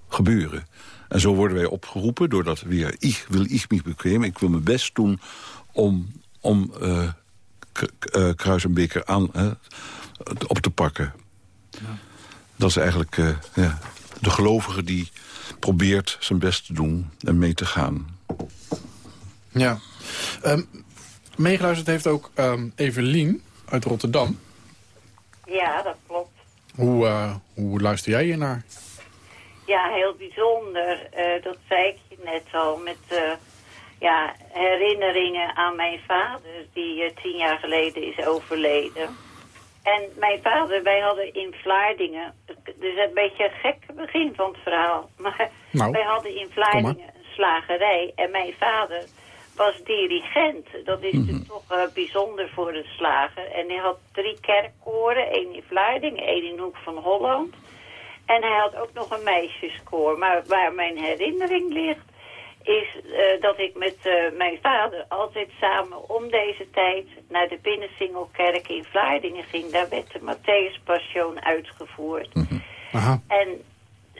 D: gebeuren. En zo worden wij opgeroepen doordat weer... ik wil ik mich bequemen, ik wil mijn best doen om, om kruis en beker aan, eh, op te pakken. Dat is eigenlijk ja, de gelovige die probeert zijn best te doen en mee te gaan.
C: Ja. Ehm, meegeluisterd heeft ook ehm, Evelien uit Rotterdam.
I: Ja, dat klopt.
C: Hoe, eh, hoe luister jij hier naar?
I: Ja, heel bijzonder. Eh, dat zei ik je net al. Met eh, ja, herinneringen aan mijn vader, die tien jaar geleden is overleden. En mijn vader, wij hadden in Vlaardingen... Is een beetje een gek begin van het verhaal. (laughs) Maar
C: Nou,
I: wij hadden in. Vlaardingen een slagerij. En mijn vader was dirigent. Dat is natuurlijk toch eh, bijzonder voor de slager. En hij had drie kerkkoren. één in Vlaardingen, één in Hoek van Holland. En hij had ook nog een meisjeskoor. Maar waar mijn herinnering ligt, is eh, dat ik met eh, mijn vader altijd samen om deze tijd naar de Binnensingelkerk in Vlaardingen ging. Daar werd de Matthäus Passion uitgevoerd.
C: Aha.
I: En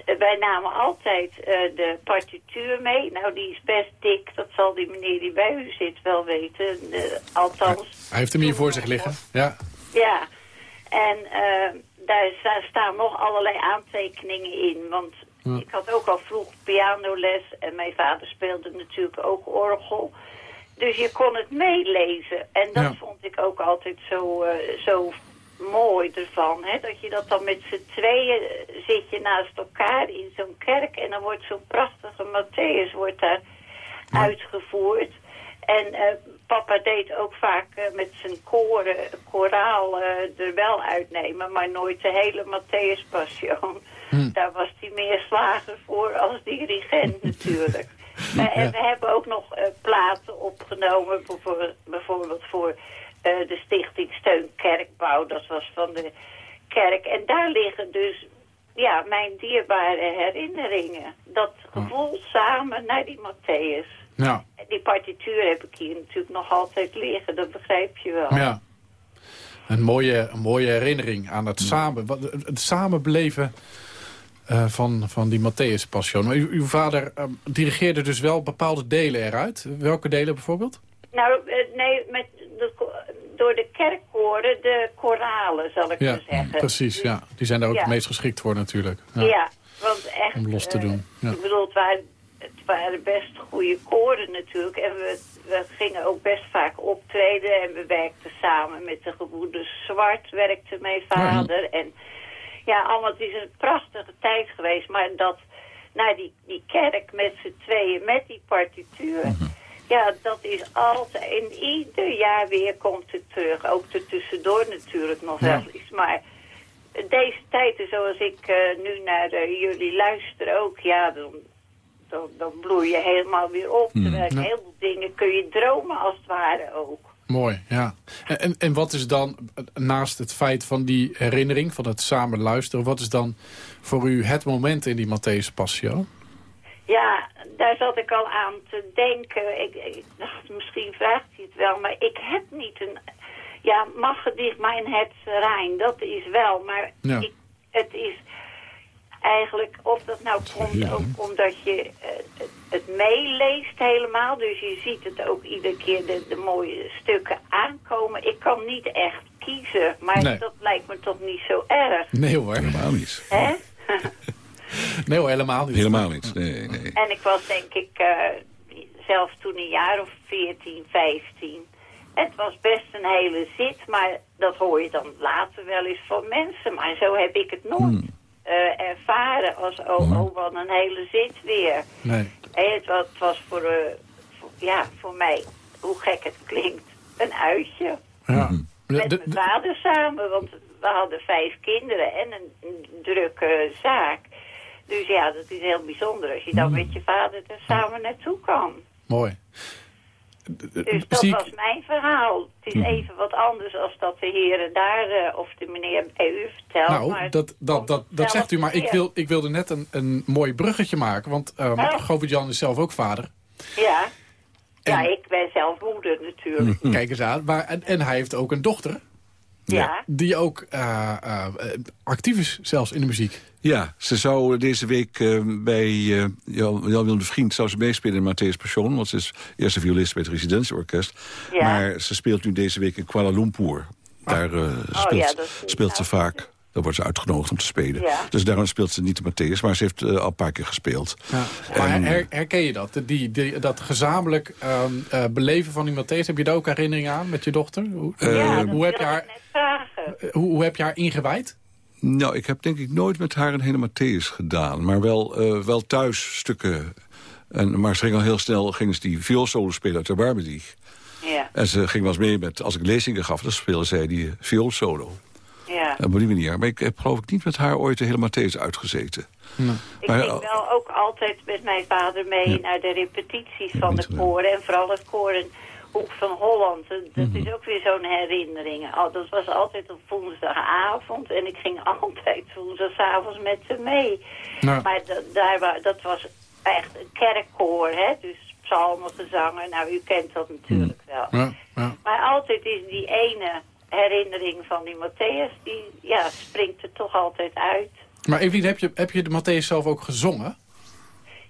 I: wij namen altijd eh, de partituur mee. Nou, die is best dik. Dat zal die meneer die bij u zit wel weten. Althans,
C: Hij heeft hem hier voor zich liggen. Ja.
I: ja, en eh, daar sta- staan nog allerlei aantekeningen in. Want ik had ook al vroeg pianoles en mijn vader speelde natuurlijk ook orgel. Dus je kon het meelezen. En dat
C: Ja.
I: vond ik ook altijd zo, eh, zo mooi ervan. Hè? Dat je dat dan met z'n tweeën eh, zit je naast elkaar in zo'n kerk. En dan wordt zo'n prachtige Matthäus wordt daar uitgevoerd. En eh, papa deed ook vaak eh, met zijn koren, koraal eh, er wel uitnemen, maar nooit de hele Matthäus Passion. Daar was hij meer slager voor als dirigent (laughs) natuurlijk. En we hebben ook nog platen opgenomen, bijvoorbeeld voor eh, de stichting Steun Kerkbouw. Dat was van de kerk. En daar liggen dus ja, mijn dierbare herinneringen. Dat gevoel samen naar die Matthäus.
C: Ja.
I: En Die partituur heb ik hier natuurlijk nog altijd liggen, dat begrijp je wel.
C: ja. Een mooie, een mooie herinnering aan het samen, wat- het het samen beleven eh, van, van die Matthäus Passion. Maar uw, uw vader eh, dirigeerde dus wel bepaalde delen eruit. Welke delen bijvoorbeeld?
I: Nou, eh, nee, met door de kerkkoren, de koralen, zal ik
C: Ja,
I: maar zeggen.
C: precies. Ja. Die zijn daar ook
I: Ja.
C: het meest geschikt voor natuurlijk.
I: Ja,
C: Ja.
I: want echt...
C: Om los te
I: eh,
C: doen, ja.
I: Ik bedoel, het waren, het waren best goede koren natuurlijk. En we, we gingen ook best vaak optreden. En we werkten samen met de gebroeders Zwart, werkte mijn vader. En ja, allemaal, het is een prachtige tijd geweest. Maar dat naar die, die kerk met z'n tweeën, met die partituur...
C: Mhm.
I: Ja, dat is altijd. En ieder jaar weer komt het terug. Ook er tussendoor natuurlijk nog
C: Ja.
I: wel eens. Maar deze tijden zoals ik eh, nu naar eh, jullie luister ook, ja, dan, dan, dan bloei je helemaal weer op. Terwijl
C: Ja.
I: heel veel dingen kun je dromen als het ware ook.
C: Mooi, ja. En, en, en wat is dan, naast het feit van die herinnering, van het samen luisteren... wat is dan voor u het moment in die Matthäus Passio?
I: Ja, daar zat ik al aan te denken. Ik, ik dacht, misschien vraagt hij het wel, maar ik heb niet een... Ja, mag gedicht mijn het Rijn, dat is wel. Maar
C: Ja.
I: ik, het is eigenlijk, of dat nou komt ook omdat je eh, het, het meeleest helemaal. Dus je ziet het ook iedere keer de, de mooie stukken aankomen. Ik kan niet echt kiezen, maar
C: Nee.
I: dat lijkt me toch niet zo erg.
C: Nee hoor,
D: Helemaal niet.
I: Hè? (laughs) (laughs)
C: nee hoor, helemaal niet.
D: Helemaal niet. Nee, nee.
I: En ik was denk ik eh, zelf toen een jaar of 14, 15. Het was best een hele zit, maar dat hoor je dan later wel eens van mensen. Maar zo heb ik het nooit eh, ervaren als, oh, oh, wat een hele zit weer.
C: Nee.
I: Hé, het, was, het was voor, eh, voor- ja, voor mij, hoe gek het klinkt, een uitje.
C: Ja. De-
I: Met mijn vader samen, want we hadden vijf kinderen en een, een drukke zaak. Dus ja, dat is heel bijzonder als je dan met je vader er samen naartoe kan.
C: mooi.
I: Dus dat
C: Zie ik-
I: was mijn verhaal. Het is even wat anders als dat de heren daar eh, of de meneer bij u vertelt.
C: Nou,
I: maar
C: dat, dat, dat, dat zegt u, maar ik, wil, ik wilde net een, een mooi bruggetje maken. Want um,
I: Oh.
C: Govert-Jan is zelf ook vader.
I: Ja. ja, ik ben zelf moeder natuurlijk. (laughs)
C: Kijk eens aan. Maar, en, en hij heeft ook een dochter.
I: Ja.
C: Die ook eh, eh, actief is, zelfs in de muziek.
D: Ja, ze zou deze week eh, bij uh, Jan, Jan Willem de Vriend zou ze meespelen in Matthäus Passion. Want ze is eerste violist bij het residentieorkest.
I: Ja.
D: Maar ze speelt nu deze week in Kuala Lumpur. Daar eh, speelt,
I: Oh, ja, is-
D: speelt ze vaak. Daar wordt ze uitgenodigd om te spelen.
I: Ja.
D: Dus daarom speelt ze niet de Matthäus. Maar ze heeft eh, al een paar keer gespeeld.
C: Ja. Maar
D: En-
C: her- herken je dat? Die, die, dat gezamenlijk ehm, eh, beleven van die Matthäus. Heb je daar ook herinneringen aan met je dochter? Hoe,
D: Eh,
I: ja,
C: hoe, heb, je haar, eh, hoe, hoe heb je haar ingewijd?
D: Nou, ik heb denk ik nooit met haar een hele Matthäus gedaan. Maar wel, eh, wel thuis stukken. En, maar ze ging al heel snel ging ze die vioolsolo spelen uit de Barbedieg.
I: Ja,
D: En ze ging wel eens mee met, als ik lezingen gaf, dan speelde zij die vioolsolo.
I: ja.
D: Op die manier. Maar ik heb geloof ik niet met haar ooit de hele Matthäus uitgezeten.
I: Ik
D: Maar,
I: ging
D: eh,
I: wel ook altijd met mijn vader mee
D: Ja.
I: naar de repetities van de
D: gedaan.
I: koren. En vooral het koor in Hoek van Holland. Dat
D: Mhm.
I: is ook weer zo'n herinnering. Al- Dat was altijd op woensdagavond. En ik ging (laughs) altijd woensdagavond met ze mee.
C: Nou,
I: Maar dat, daar, wa- dat was echt een kerkkoor, hè. Dus psalmengezangen. Nou, u kent dat natuurlijk wel.
C: ja, ja.
I: Maar altijd is die ene herinnering van die Matthäus... die ja, springt er toch altijd uit.
C: Maar Evelien, heb je, heb je de Matthäus zelf ook gezongen?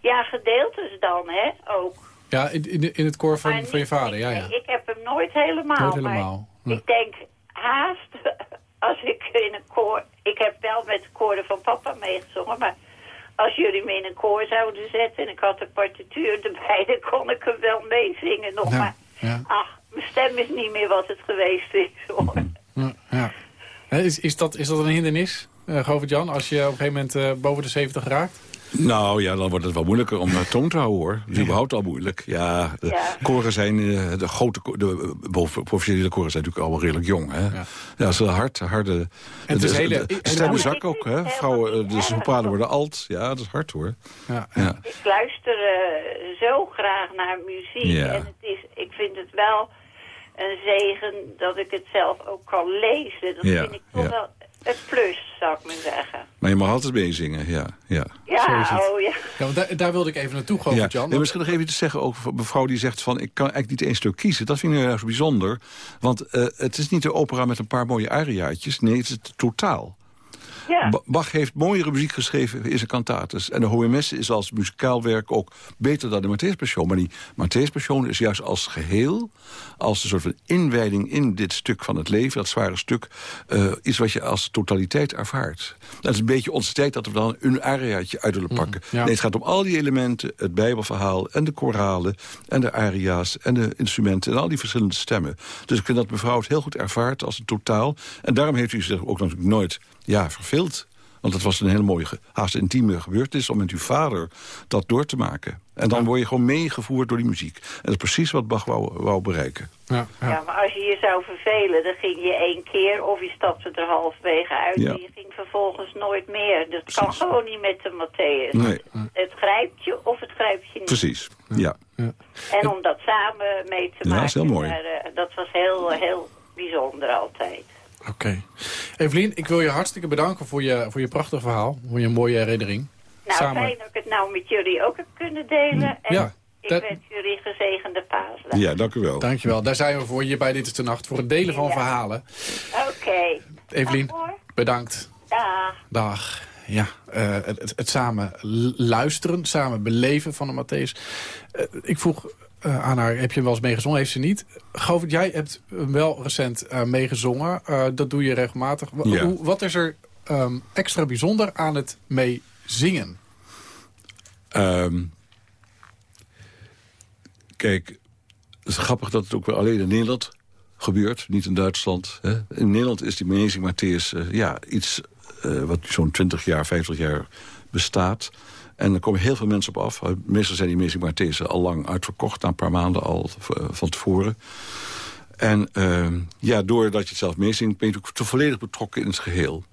I: Ja, gedeeltes dan, hè, ook.
C: Ja, in, in, in het koor van, van je vader, ja,
I: ik,
C: ja.
I: Ik heb hem nooit helemaal.
C: Nooit helemaal, ja.
I: Ik denk haast (laughs) als ik in een koor... Ik heb wel met de koren van papa meegezongen, maar... Als jullie me in een koor zouden zetten en ik had de partituur erbij... (laughs) dan kon ik hem wel meezingen nog.
C: Ja,
I: Maar
C: ja.
I: ach, mijn stem is niet meer wat het geweest is, hoor.
C: Ja, Is, is, dat, is dat een hindernis, uh, Govert-Jan, als je op een gegeven moment eh, boven de 70 raakt?
D: Nou ja, dan wordt het wel moeilijker om uh, toon te houden hoor. Dat is überhaupt al moeilijk. Ja, de
I: Ja.
D: koren zijn, uh, de grote, de boven- professionele koren zijn natuurlijk allemaal redelijk jong. Hè?
C: Ja.
D: Ja, ze hard, harde...
C: het is
D: de,
C: hele-
D: de stemmen
I: ik
D: ook, hè? Vrouwen, eh, de
I: niet
D: sopranen worden alt. Ja, dat is hard hoor.
C: Ja,
D: Ja.
I: Ik luister eh, zo graag naar muziek. En het is, ik vind het wel een zegen dat ik het zelf ook kan lezen. Dat
D: Ja,
I: vind ik toch
D: ja.
I: wel het plus, zou ik maar zeggen.
D: Maar je mag altijd meezingen, ja. ja.
C: Zo
I: Ja,
C: is het.
I: oh ja.
C: Ja, want daar, daar wilde ik even naartoe,
D: Ja.
C: Govert-Jan.
D: Nee, misschien nog even iets zeggen over een mevrouw die zegt van... ik kan eigenlijk niet één stuk kiezen. Dat vind ik heel erg bijzonder. Want eh, het is niet de opera met een paar mooie ariaatjes. Nee, het is het totaal.
I: Ja.
D: Bach heeft mooiere muziek geschreven in zijn cantates. En de HMS is als muzikaal werk ook beter dan de Matthäus Passion. Maar die Matthäus Passion is juist als geheel... als een soort van inwijding in dit stuk van het leven... dat zware stuk, eh, is wat je als totaliteit ervaart. Dat is een beetje onze tijd dat we dan een ariaatje uit willen pakken.
C: ja.
D: Nee, het gaat om al die elementen, het bijbelverhaal... en de koralen en de aria's en de instrumenten... en al die verschillende stemmen. Dus ik vind dat mevrouw het heel goed ervaart als een totaal. En daarom heeft u zich ook natuurlijk nooit ja, verveeld Want het was een hele mooie, haast intieme gebeurtenis... om met uw vader dat door te maken. En dan word je gewoon meegevoerd door die muziek. En dat is precies wat Bach wou, wou bereiken.
C: Ja, ja.
I: Ja, maar als je je zou vervelen, dan ging je één keer of je stapte er halverwege uit
D: Ja.
I: en je ging vervolgens nooit meer. Dat kan gewoon niet met de Matthäus.
D: Nee.
I: Het grijpt je of het grijpt je niet.
D: Precies, ja.
I: En om dat samen mee te
D: Ja,
I: maken,
D: is heel mooi.
I: maar, eh, dat was heel, heel bijzonder altijd.
C: Oké. Evelien, ik wil je hartstikke bedanken voor je, voor je prachtig verhaal. Voor je mooie herinnering.
I: Nou,
C: Samen.
I: fijn dat ik het nou met jullie ook heb kunnen delen. En
C: Ja,
I: ik
C: dat-
I: wens jullie gezegende paasdag.
D: Ja, dank u wel.
C: Dankjewel. Daar zijn we voor hier bij Dit is de Nacht. Voor het delen van
I: Ja.
C: verhalen.
I: Oké.
C: Evelien,
I: Dag, hoor.
C: bedankt.
I: Dag.
C: Dag. Ja, eh, het, het, samen luisteren, samen beleven van de Matthäus. Eh, ik vroeg eh, aan haar, heb je hem wel eens meegezongen? Heeft ze niet. Govert, jij hebt hem wel recent eh, meegezongen. Eh, dat doe je regelmatig.
D: Ja.
C: hoe- wat is er ehm, extra bijzonder aan het meezingen?
D: Ehm, kijk, het is grappig dat het ook alleen in Nederland gebeurt, niet in Duitsland. Hè. In Nederland is die Matthäus eh, ja, iets wat zo'n 20 jaar, 50 jaar bestaat. En er komen heel veel mensen op af. Meestal zijn die Amazing al lang uitverkocht, na een paar maanden al eh, van tevoren. En ehm, ja, doordat je het zelf meezingt, ben je te volledig betrokken in het geheel.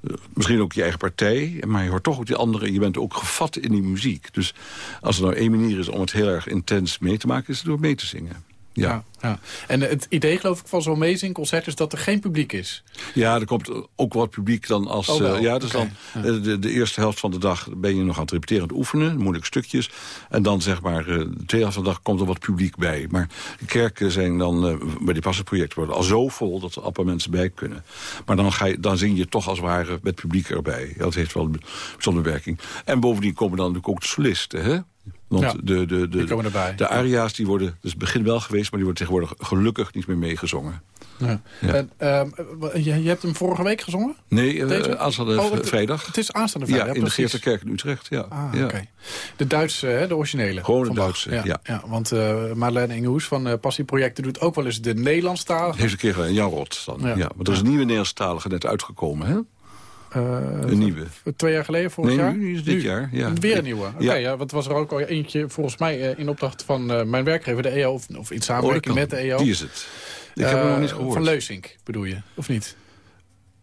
D: Eh, Misschien ook je eigen partij, maar je hoort toch ook die anderen... en je bent ook gevat in die muziek. Dus als er nou één manier is om het heel erg intens mee te maken... is het door mee te zingen. Ja, ja.
C: ja. En het idee geloof ik van zo'n meezingconcert is dat er geen publiek is.
D: er komt ook wat publiek dan als...
C: Oh,
D: eh, ja, dus dan eh, de, de eerste helft van de dag ben je nog aan het repeteren... aan het oefenen, moeilijke stukjes. En dan zeg maar, eh, de tweede helft van de dag komt er wat publiek bij. Maar de kerken zijn dan, bij die passenprojecten worden al zo vol... dat er amper mensen bij kunnen. Maar dan, ga je, dan zing je toch als het ware met publiek erbij. Dat heeft wel een bijzondere werking. En bovendien komen dan natuurlijk ook de solisten, hè? Want
C: Ja,
D: de, de, de,
C: die komen erbij.
D: de aria's die worden, dus het begin wel geweest... maar die worden tegenwoordig gelukkig niet meer meegezongen.
C: Ja.
D: Ja.
C: En, ehm, je, je hebt hem vorige week gezongen?
D: Nee, eh, aanstaande
C: Oh, het-
D: vrijdag.
C: Het is aanstaande vrijdag,
D: ja, in de
C: precies.
D: Geerterkerk in Utrecht. Ja.
C: Ah,
D: ja.
C: oké. De Duitse, hè, de originele.
D: Gewoon de. Duitse, ja.
C: want eh Marlene Ingehoes van eh Passieprojecten doet ook wel eens de Nederlandstalige.
D: Heeft een keer gedaan, Jan Rot dan.
C: Ja.
D: Ja. Maar er is een nieuwe Nederlandstalige net uitgekomen, hè?
C: Eh,
D: Een nieuwe.
C: Twee jaar geleden, vorig
D: Nee,
C: jaar?
D: nu is dit jaar, ja.
C: Weer een nieuwe. Oké,
D: Ja.
C: ja. want was er ook al eentje volgens mij eh, in opdracht van eh, mijn werkgever, de EO, of, of in
D: Oh,
C: samenwerking met de EO.
D: Die is het. Ik heb hem nog niet
C: Eh,
D: gehoord.
C: Van Leusink bedoel je, of niet?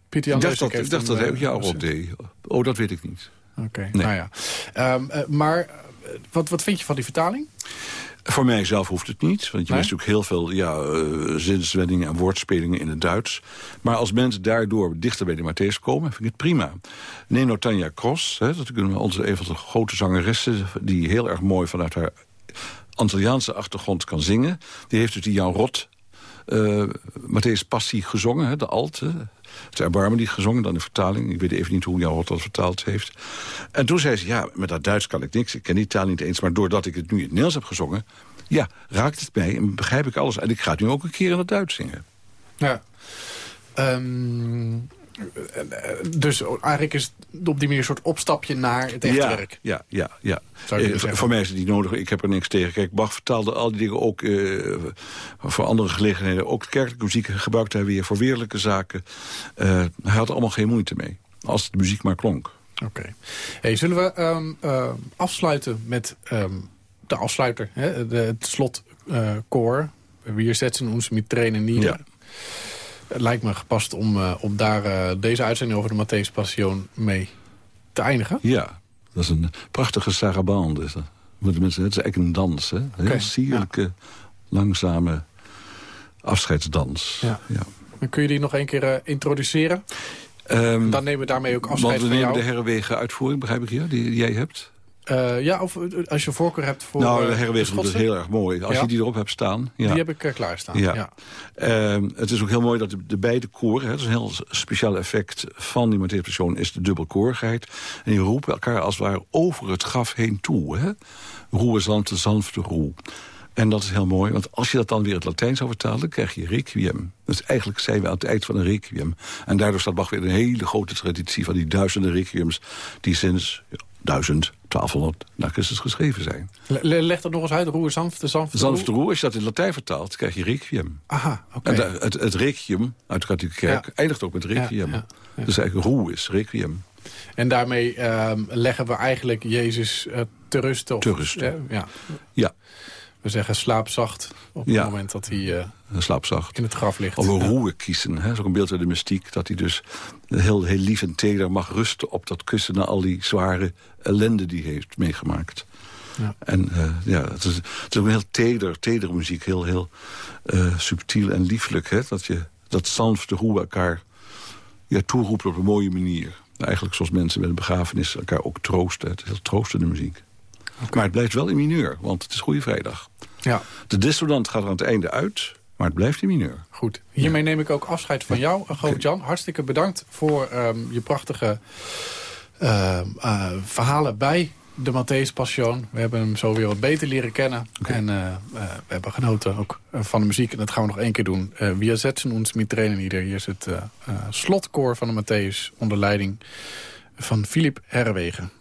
C: Pieter Jan
D: ik dacht
C: Leusink
D: dat, ik
C: heeft
D: dacht
C: hem,
D: dat hij ook Jan Rot deed. Oh, dat weet ik niet.
C: Oké,
D: Nee.
C: nou ja. Ehm, eh, maar wat, wat vind je van die vertaling?
D: Voor mij zelf hoeft het niet. Want je
C: Nee?
D: mist ook heel veel ja, eh, zinswendingen en woordspelingen in het Duits. Maar als mensen daardoor dichter bij de Matthäus komen, vind ik het prima. Neem nou Tanja Cross, hè, dat is onze, een van de grote zangeressen... die heel erg mooi vanuit haar Antilliaanse achtergrond kan zingen. Die heeft dus die Jan Rot eh Matthäus Passie gezongen, hè, de alt. Het Erbarmen die gezongen, dan de vertaling. Ik weet even niet hoe Jan Rot dat vertaald heeft. En toen zei ze, ja, met dat Duits kan ik niks. Ik ken die taal niet eens. Maar doordat ik het nu in het Nederlands heb gezongen... ja, raakt het mij en begrijp ik alles. En ik ga het nu ook een keer in het Duits zingen.
C: Ja. Eh, dus eigenlijk is het op die manier een soort opstapje naar het echte
D: ja,
C: werk.
D: Ja, ja, ja. Eh,
C: zeggen.
D: voor mij is het niet nodig. Ik heb er niks tegen. Kijk, Bach vertaalde al die dingen ook eh, voor andere gelegenheden. Ook kerkelijke muziek gebruikte hij weer voor weerlijke zaken. Eh, hij had allemaal geen moeite mee. Als de muziek maar klonk.
C: Oké. Hey, zullen we ehm, afsluiten met ehm, de afsluiter, hè? De, het slotkoor. Wir setzen uns mit Tränen nieder.
D: Ja.
C: Het lijkt me gepast om, eh, om daar eh, deze uitzending over de Matthäus Passion mee te eindigen.
D: Ja, dat is een prachtige sarabande. is dat. Mensen, het is eigenlijk een dans, hè? Een heel sierlijke, langzame afscheidsdans.
C: Ja. Dan kun je die nog één keer eh, introduceren.
D: Ehm,
C: Dan nemen we daarmee ook
D: want
C: afscheid
D: we
C: van
D: nemen
C: jou.
D: de herwegen uitvoering, begrijp ik hier, die jij hebt.
C: Eh, ja, of eh, als je voorkeur hebt voor
D: nou,
C: eh,
D: de herwegen is heel erg mooi. Als
C: Ja.
D: je die erop hebt staan. Ja.
C: Die heb ik uh, klaarstaan.
D: Ja.
C: Ja.
D: Ehm, het is ook heel mooi dat de, de beide koren... Het is een heel speciaal effect van die Matthäus Passion... is de dubbelkorigheid. En die roepen elkaar als het ware over het graf heen toe. Hè? Roe zante, zanfte roe. En dat is heel mooi, want als je dat dan weer het Latijn zou vertalen... krijg je requiem. Dus eigenlijk zijn we aan het eind van een requiem. En daardoor staat Bach weer een hele grote traditie... van die duizenden requiems die sinds ja, 1000, 1200 na Christus geschreven zijn.
C: Le- le- leg dat nog eens uit. Roer, zanfte, zanfte.
D: Zanfte roe, als je dat in Latijn vertaalt, krijg je requiem.
C: Aha, oké.
D: En het, het requiem uit de katholieke kerk
C: Ja.
D: eindigt ook met requiem.
C: Ja, ja, ja.
D: Dus eigenlijk roe is requiem.
C: En daarmee ehm, leggen we eigenlijk Jezus uh, te rust. Of,
D: te
C: ja.
D: ja.
C: We zeggen slaapzacht op het moment dat hij uh,
D: slaapzacht.
C: in het graf ligt.
D: Of een roe kiezen. Dat is ook een beeld uit de mystiek. Dat hij dus heel, heel lief en teder mag rusten op dat kussen... na al die zware ellende die hij heeft meegemaakt. Ja. En uh, ja, het is, het is ook een heel teder, tedere muziek. Heel, heel uh, subtiel en lieflijk. Hè? Dat je dat sanfte roe elkaar ja, toeroept op een mooie manier. Eigenlijk zoals mensen met een begrafenis elkaar ook troosten. Het is heel troostende muziek. Okay. Maar het blijft wel in mineur, want het is Goede Vrijdag.
C: Ja.
D: De dissonant gaat er aan het einde uit, maar het blijft in mineur.
C: Goed. Hiermee neem ik ook afscheid van jou, Govert-Jan. Hartstikke bedankt voor um, je prachtige uh, uh, verhalen bij de Matthäus Passion. We hebben hem zo weer wat beter leren kennen. Okay. En uh, uh, we hebben genoten ook van de muziek. En dat gaan we nog één keer doen. Wir setzen uns mit Tränen nieder. Hier is het slotkoor van de Matthäus onder leiding van Philip Herwegen.